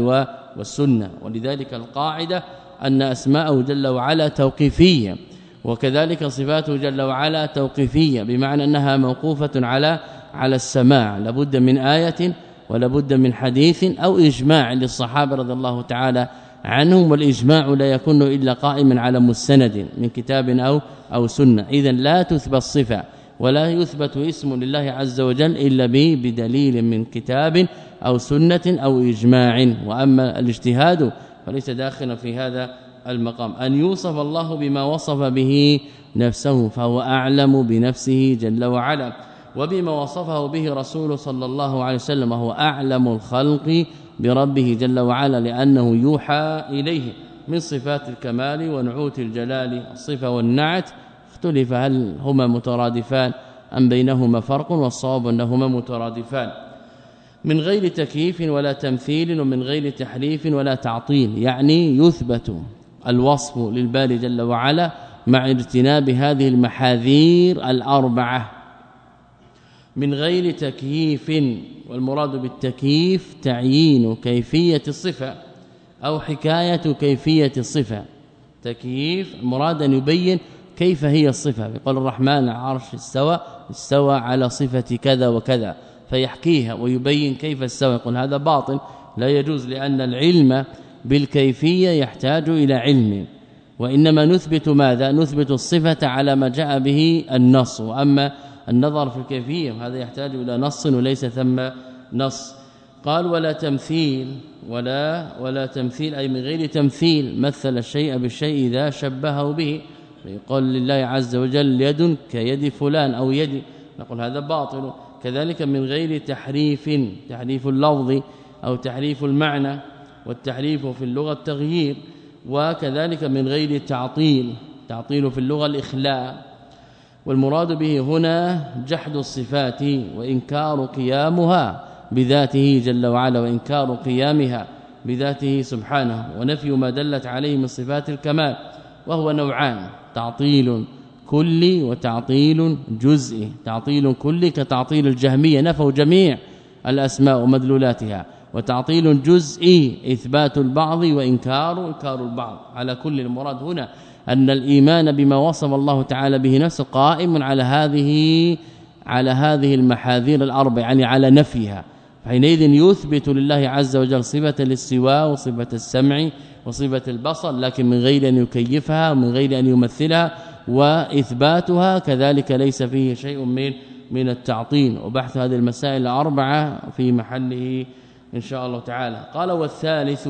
والسنة. ولذلك القاعدة أن أسماءه جل وعلا توقيفية وكذلك صفاته جل وعلا توقيفية بمعنى أنها موقوفة على على السماع. لابد من آية ولابد من حديث أو إجماع للصحابة رضي الله تعالى عنهم والإجماع لا يكون إلا قائما على مستند من كتاب أو أو سنة. اذا لا تثبت صفة. ولا يثبت اسم لله عز وجل إلا به بدليل من كتاب أو سنة أو إجماع. وأما الاجتهاد فليس داخلا في هذا المقام. أن يوصف الله بما وصف به نفسه فهو أعلم بنفسه جل وعلا. وبما وصفه به رسول صلى الله عليه وسلم وهو أعلم الخلق بربه جل وعلا لأنه يوحى إليه من صفات الكمال ونعوت الجلال الصفة والنعت اختلف هل هما مترادفان أم بينهما فرق والصواب أنهما مترادفان. من غير تكييف ولا تمثيل ومن غير تحريف ولا تعطيل يعني يثبت الوصف للباري جل وعلا مع اجتناب هذه المحاذير الأربعة. من غير تكييف والمراد بالتكييف تعيين كيفية الصفة أو حكاية كيفية الصفة. تكييف المراد أن يبين كيف هي الصفة؟ يقول الرحمن عرش استوى استوى على صفة كذا وكذا فيحكيها ويبين كيف استوى. يقول هذا باطل. لا يجوز لأن العلم بالكيفية يحتاج إلى علم. وإنما نثبت ماذا؟ نثبت الصفة على ما جاء به النص. وأما النظر في الكيفية هذا يحتاج إلى نص وليس ثم نص. قال ولا تمثيل ولا ولا تمثيل أي من غير تمثيل مثل الشيء بالشيء إذا شبهه به. يقول لله عز وجل يد كيد فلان أو يد نقول هذا باطل. كذلك من غير تحريف تحريف اللفظ أو تحريف المعنى والتحريف في اللغة التغيير وكذلك من غير تعطيل تعطيل في اللغة الإخلاء. والمراد به هنا جحد الصفات وإنكار قيامها بذاته جل وعلا وإنكار قيامها بذاته سبحانه ونفي ما دلت عليه من صفات الكمال وهو نوعان. تعطيل كلي وتعطيل جزئي تعطيل كلي كتعطيل الجهمية. نفوا جميع الأسماء ومدلولاتها. وتعطيل جزئي إثبات البعض وإنكار إنكار البعض. على كل المراد هنا أن الإيمان بما وصف الله تعالى به نفسه قائم على هذه على هذه المحاذير الأربع يعني على نفيها. حينئذ يثبت لله عز وجل صفة الاستواء وصفة السمع وصفه البصر لكن من غير أن يكيفها ومن غير أن يمثلها وإثباتها كذلك ليس فيه شيء من من التعطيل. وبحث هذه المسائل الأربعة في محله إن شاء الله تعالى. قال والثالث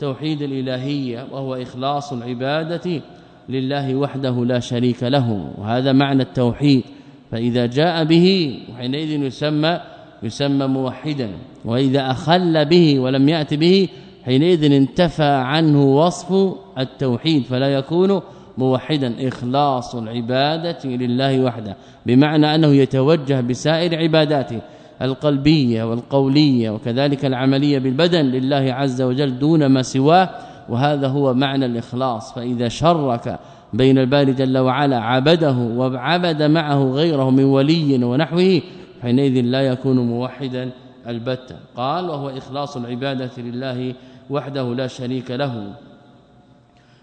توحيد الإلهية وهو إخلاص العبادة لله وحده لا شريك له. وهذا معنى التوحيد. فإذا جاء به حينئذ يسمى يسمى موحدا. وإذا أخل به ولم ياتي به حينئذ انتفى عنه وصف التوحيد فلا يكون موحدا. إخلاص العبادة لله وحده بمعنى أنه يتوجه بسائر عباداته القلبية والقولية وكذلك العملية بالبدن لله عز وجل دون ما سواه وهذا هو معنى الإخلاص. فإذا شرك بين الباري جل وعلا عبده وعبد معه غيره من ولي ونحوه حينئذ لا يكون موحدا البتة. قال وهو إخلاص العبادة لله وحده لا شريك له.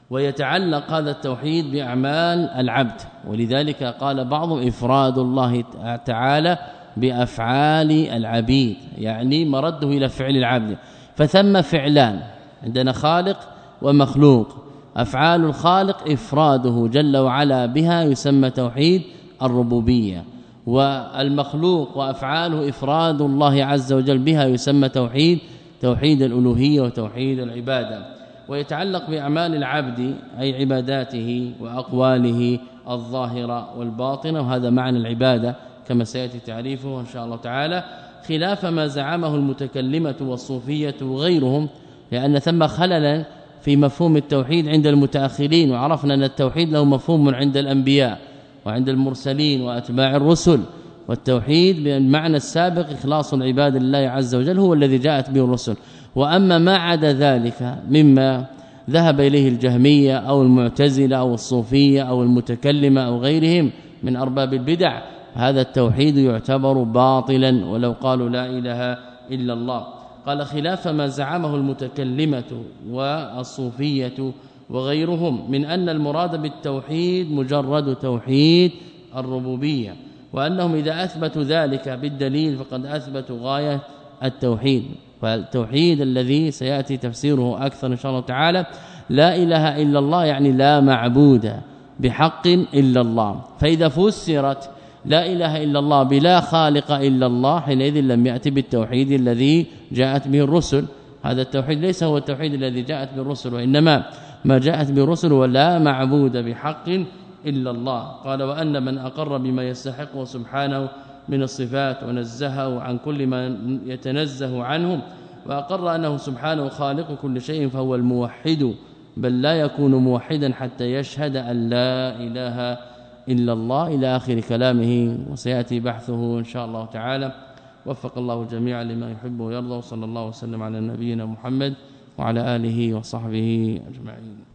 ويتعلق هذا التوحيد بأعمال العبد. ولذلك قال بعض إفراد الله تعالى بأفعال العبيد. يعني مرده إلى فعل العبد. فثم فعلان. عندنا خالق ومخلوق. أفعال الخالق إفراده جل وعلا بها يسمى توحيد الربوبية. والمخلوق وأفعاله إفراد الله عز وجل بها يسمى توحيد توحيد الألوهية وتوحيد العبادة ويتعلق بأعمال العبد أي عباداته وأقواله الظاهرة والباطنة وهذا معنى العبادة كما سيأتي تعريفه إن شاء الله تعالى خلاف ما زعمه المتكلمة والصوفية وغيرهم لأن ثم خللا في مفهوم التوحيد عند المتأخرين وعرفنا أن التوحيد له مفهوم عند الأنبياء وعند المرسلين وأتباع الرسل. والتوحيد بالمعنى السابق إخلاص العباد لله عز وجل هو الذي جاءت به الرسل. وأما ما عدا ذلك مما ذهب إليه الجهمية أو المعتزلة أو الصوفية أو المتكلمة أو غيرهم من أرباب البدع هذا التوحيد يعتبر باطلا ولو قالوا لا إله إلا الله. قال خلاف ما زعمه المتكلمة والصوفية وغيرهم من أن المراد بالتوحيد مجرد توحيد الربوبية. وأنهم إذا أثبتوا ذلك بالدليل فقد أثبتوا غاية التوحيد. فالتوحيد الذي سيأتي تفسيره أكثر إن شاء الله تعالى لا إله إلا الله يعني لا معبود بحق إلا الله. فإذا فسرت لا إله إلا الله بلا خالق إلا الله حينئذ لم يأتي بالتوحيد الذي جاءت به الرسل. هذا التوحيد ليس هو التوحيد الذي جاءت به الرسل وإنما ما جاءت به الرسل ولا معبود بحق إلا الله. قال وأن من أقر بما يستحقه سبحانه من الصفات ونزهه عن كل ما يتنزه عنه وأقر أنه سبحانه خالق كل شيء فهو الموحد بل لا يكون موحدا حتى يشهد أن لا إله إلا الله إلى آخر كلامه. وسيأتي بحثه إن شاء الله تعالى. وفق الله جميعا لما يحب ويرضى وصلى الله وسلم على نبينا محمد وعلى آله وصحبه أجمعين.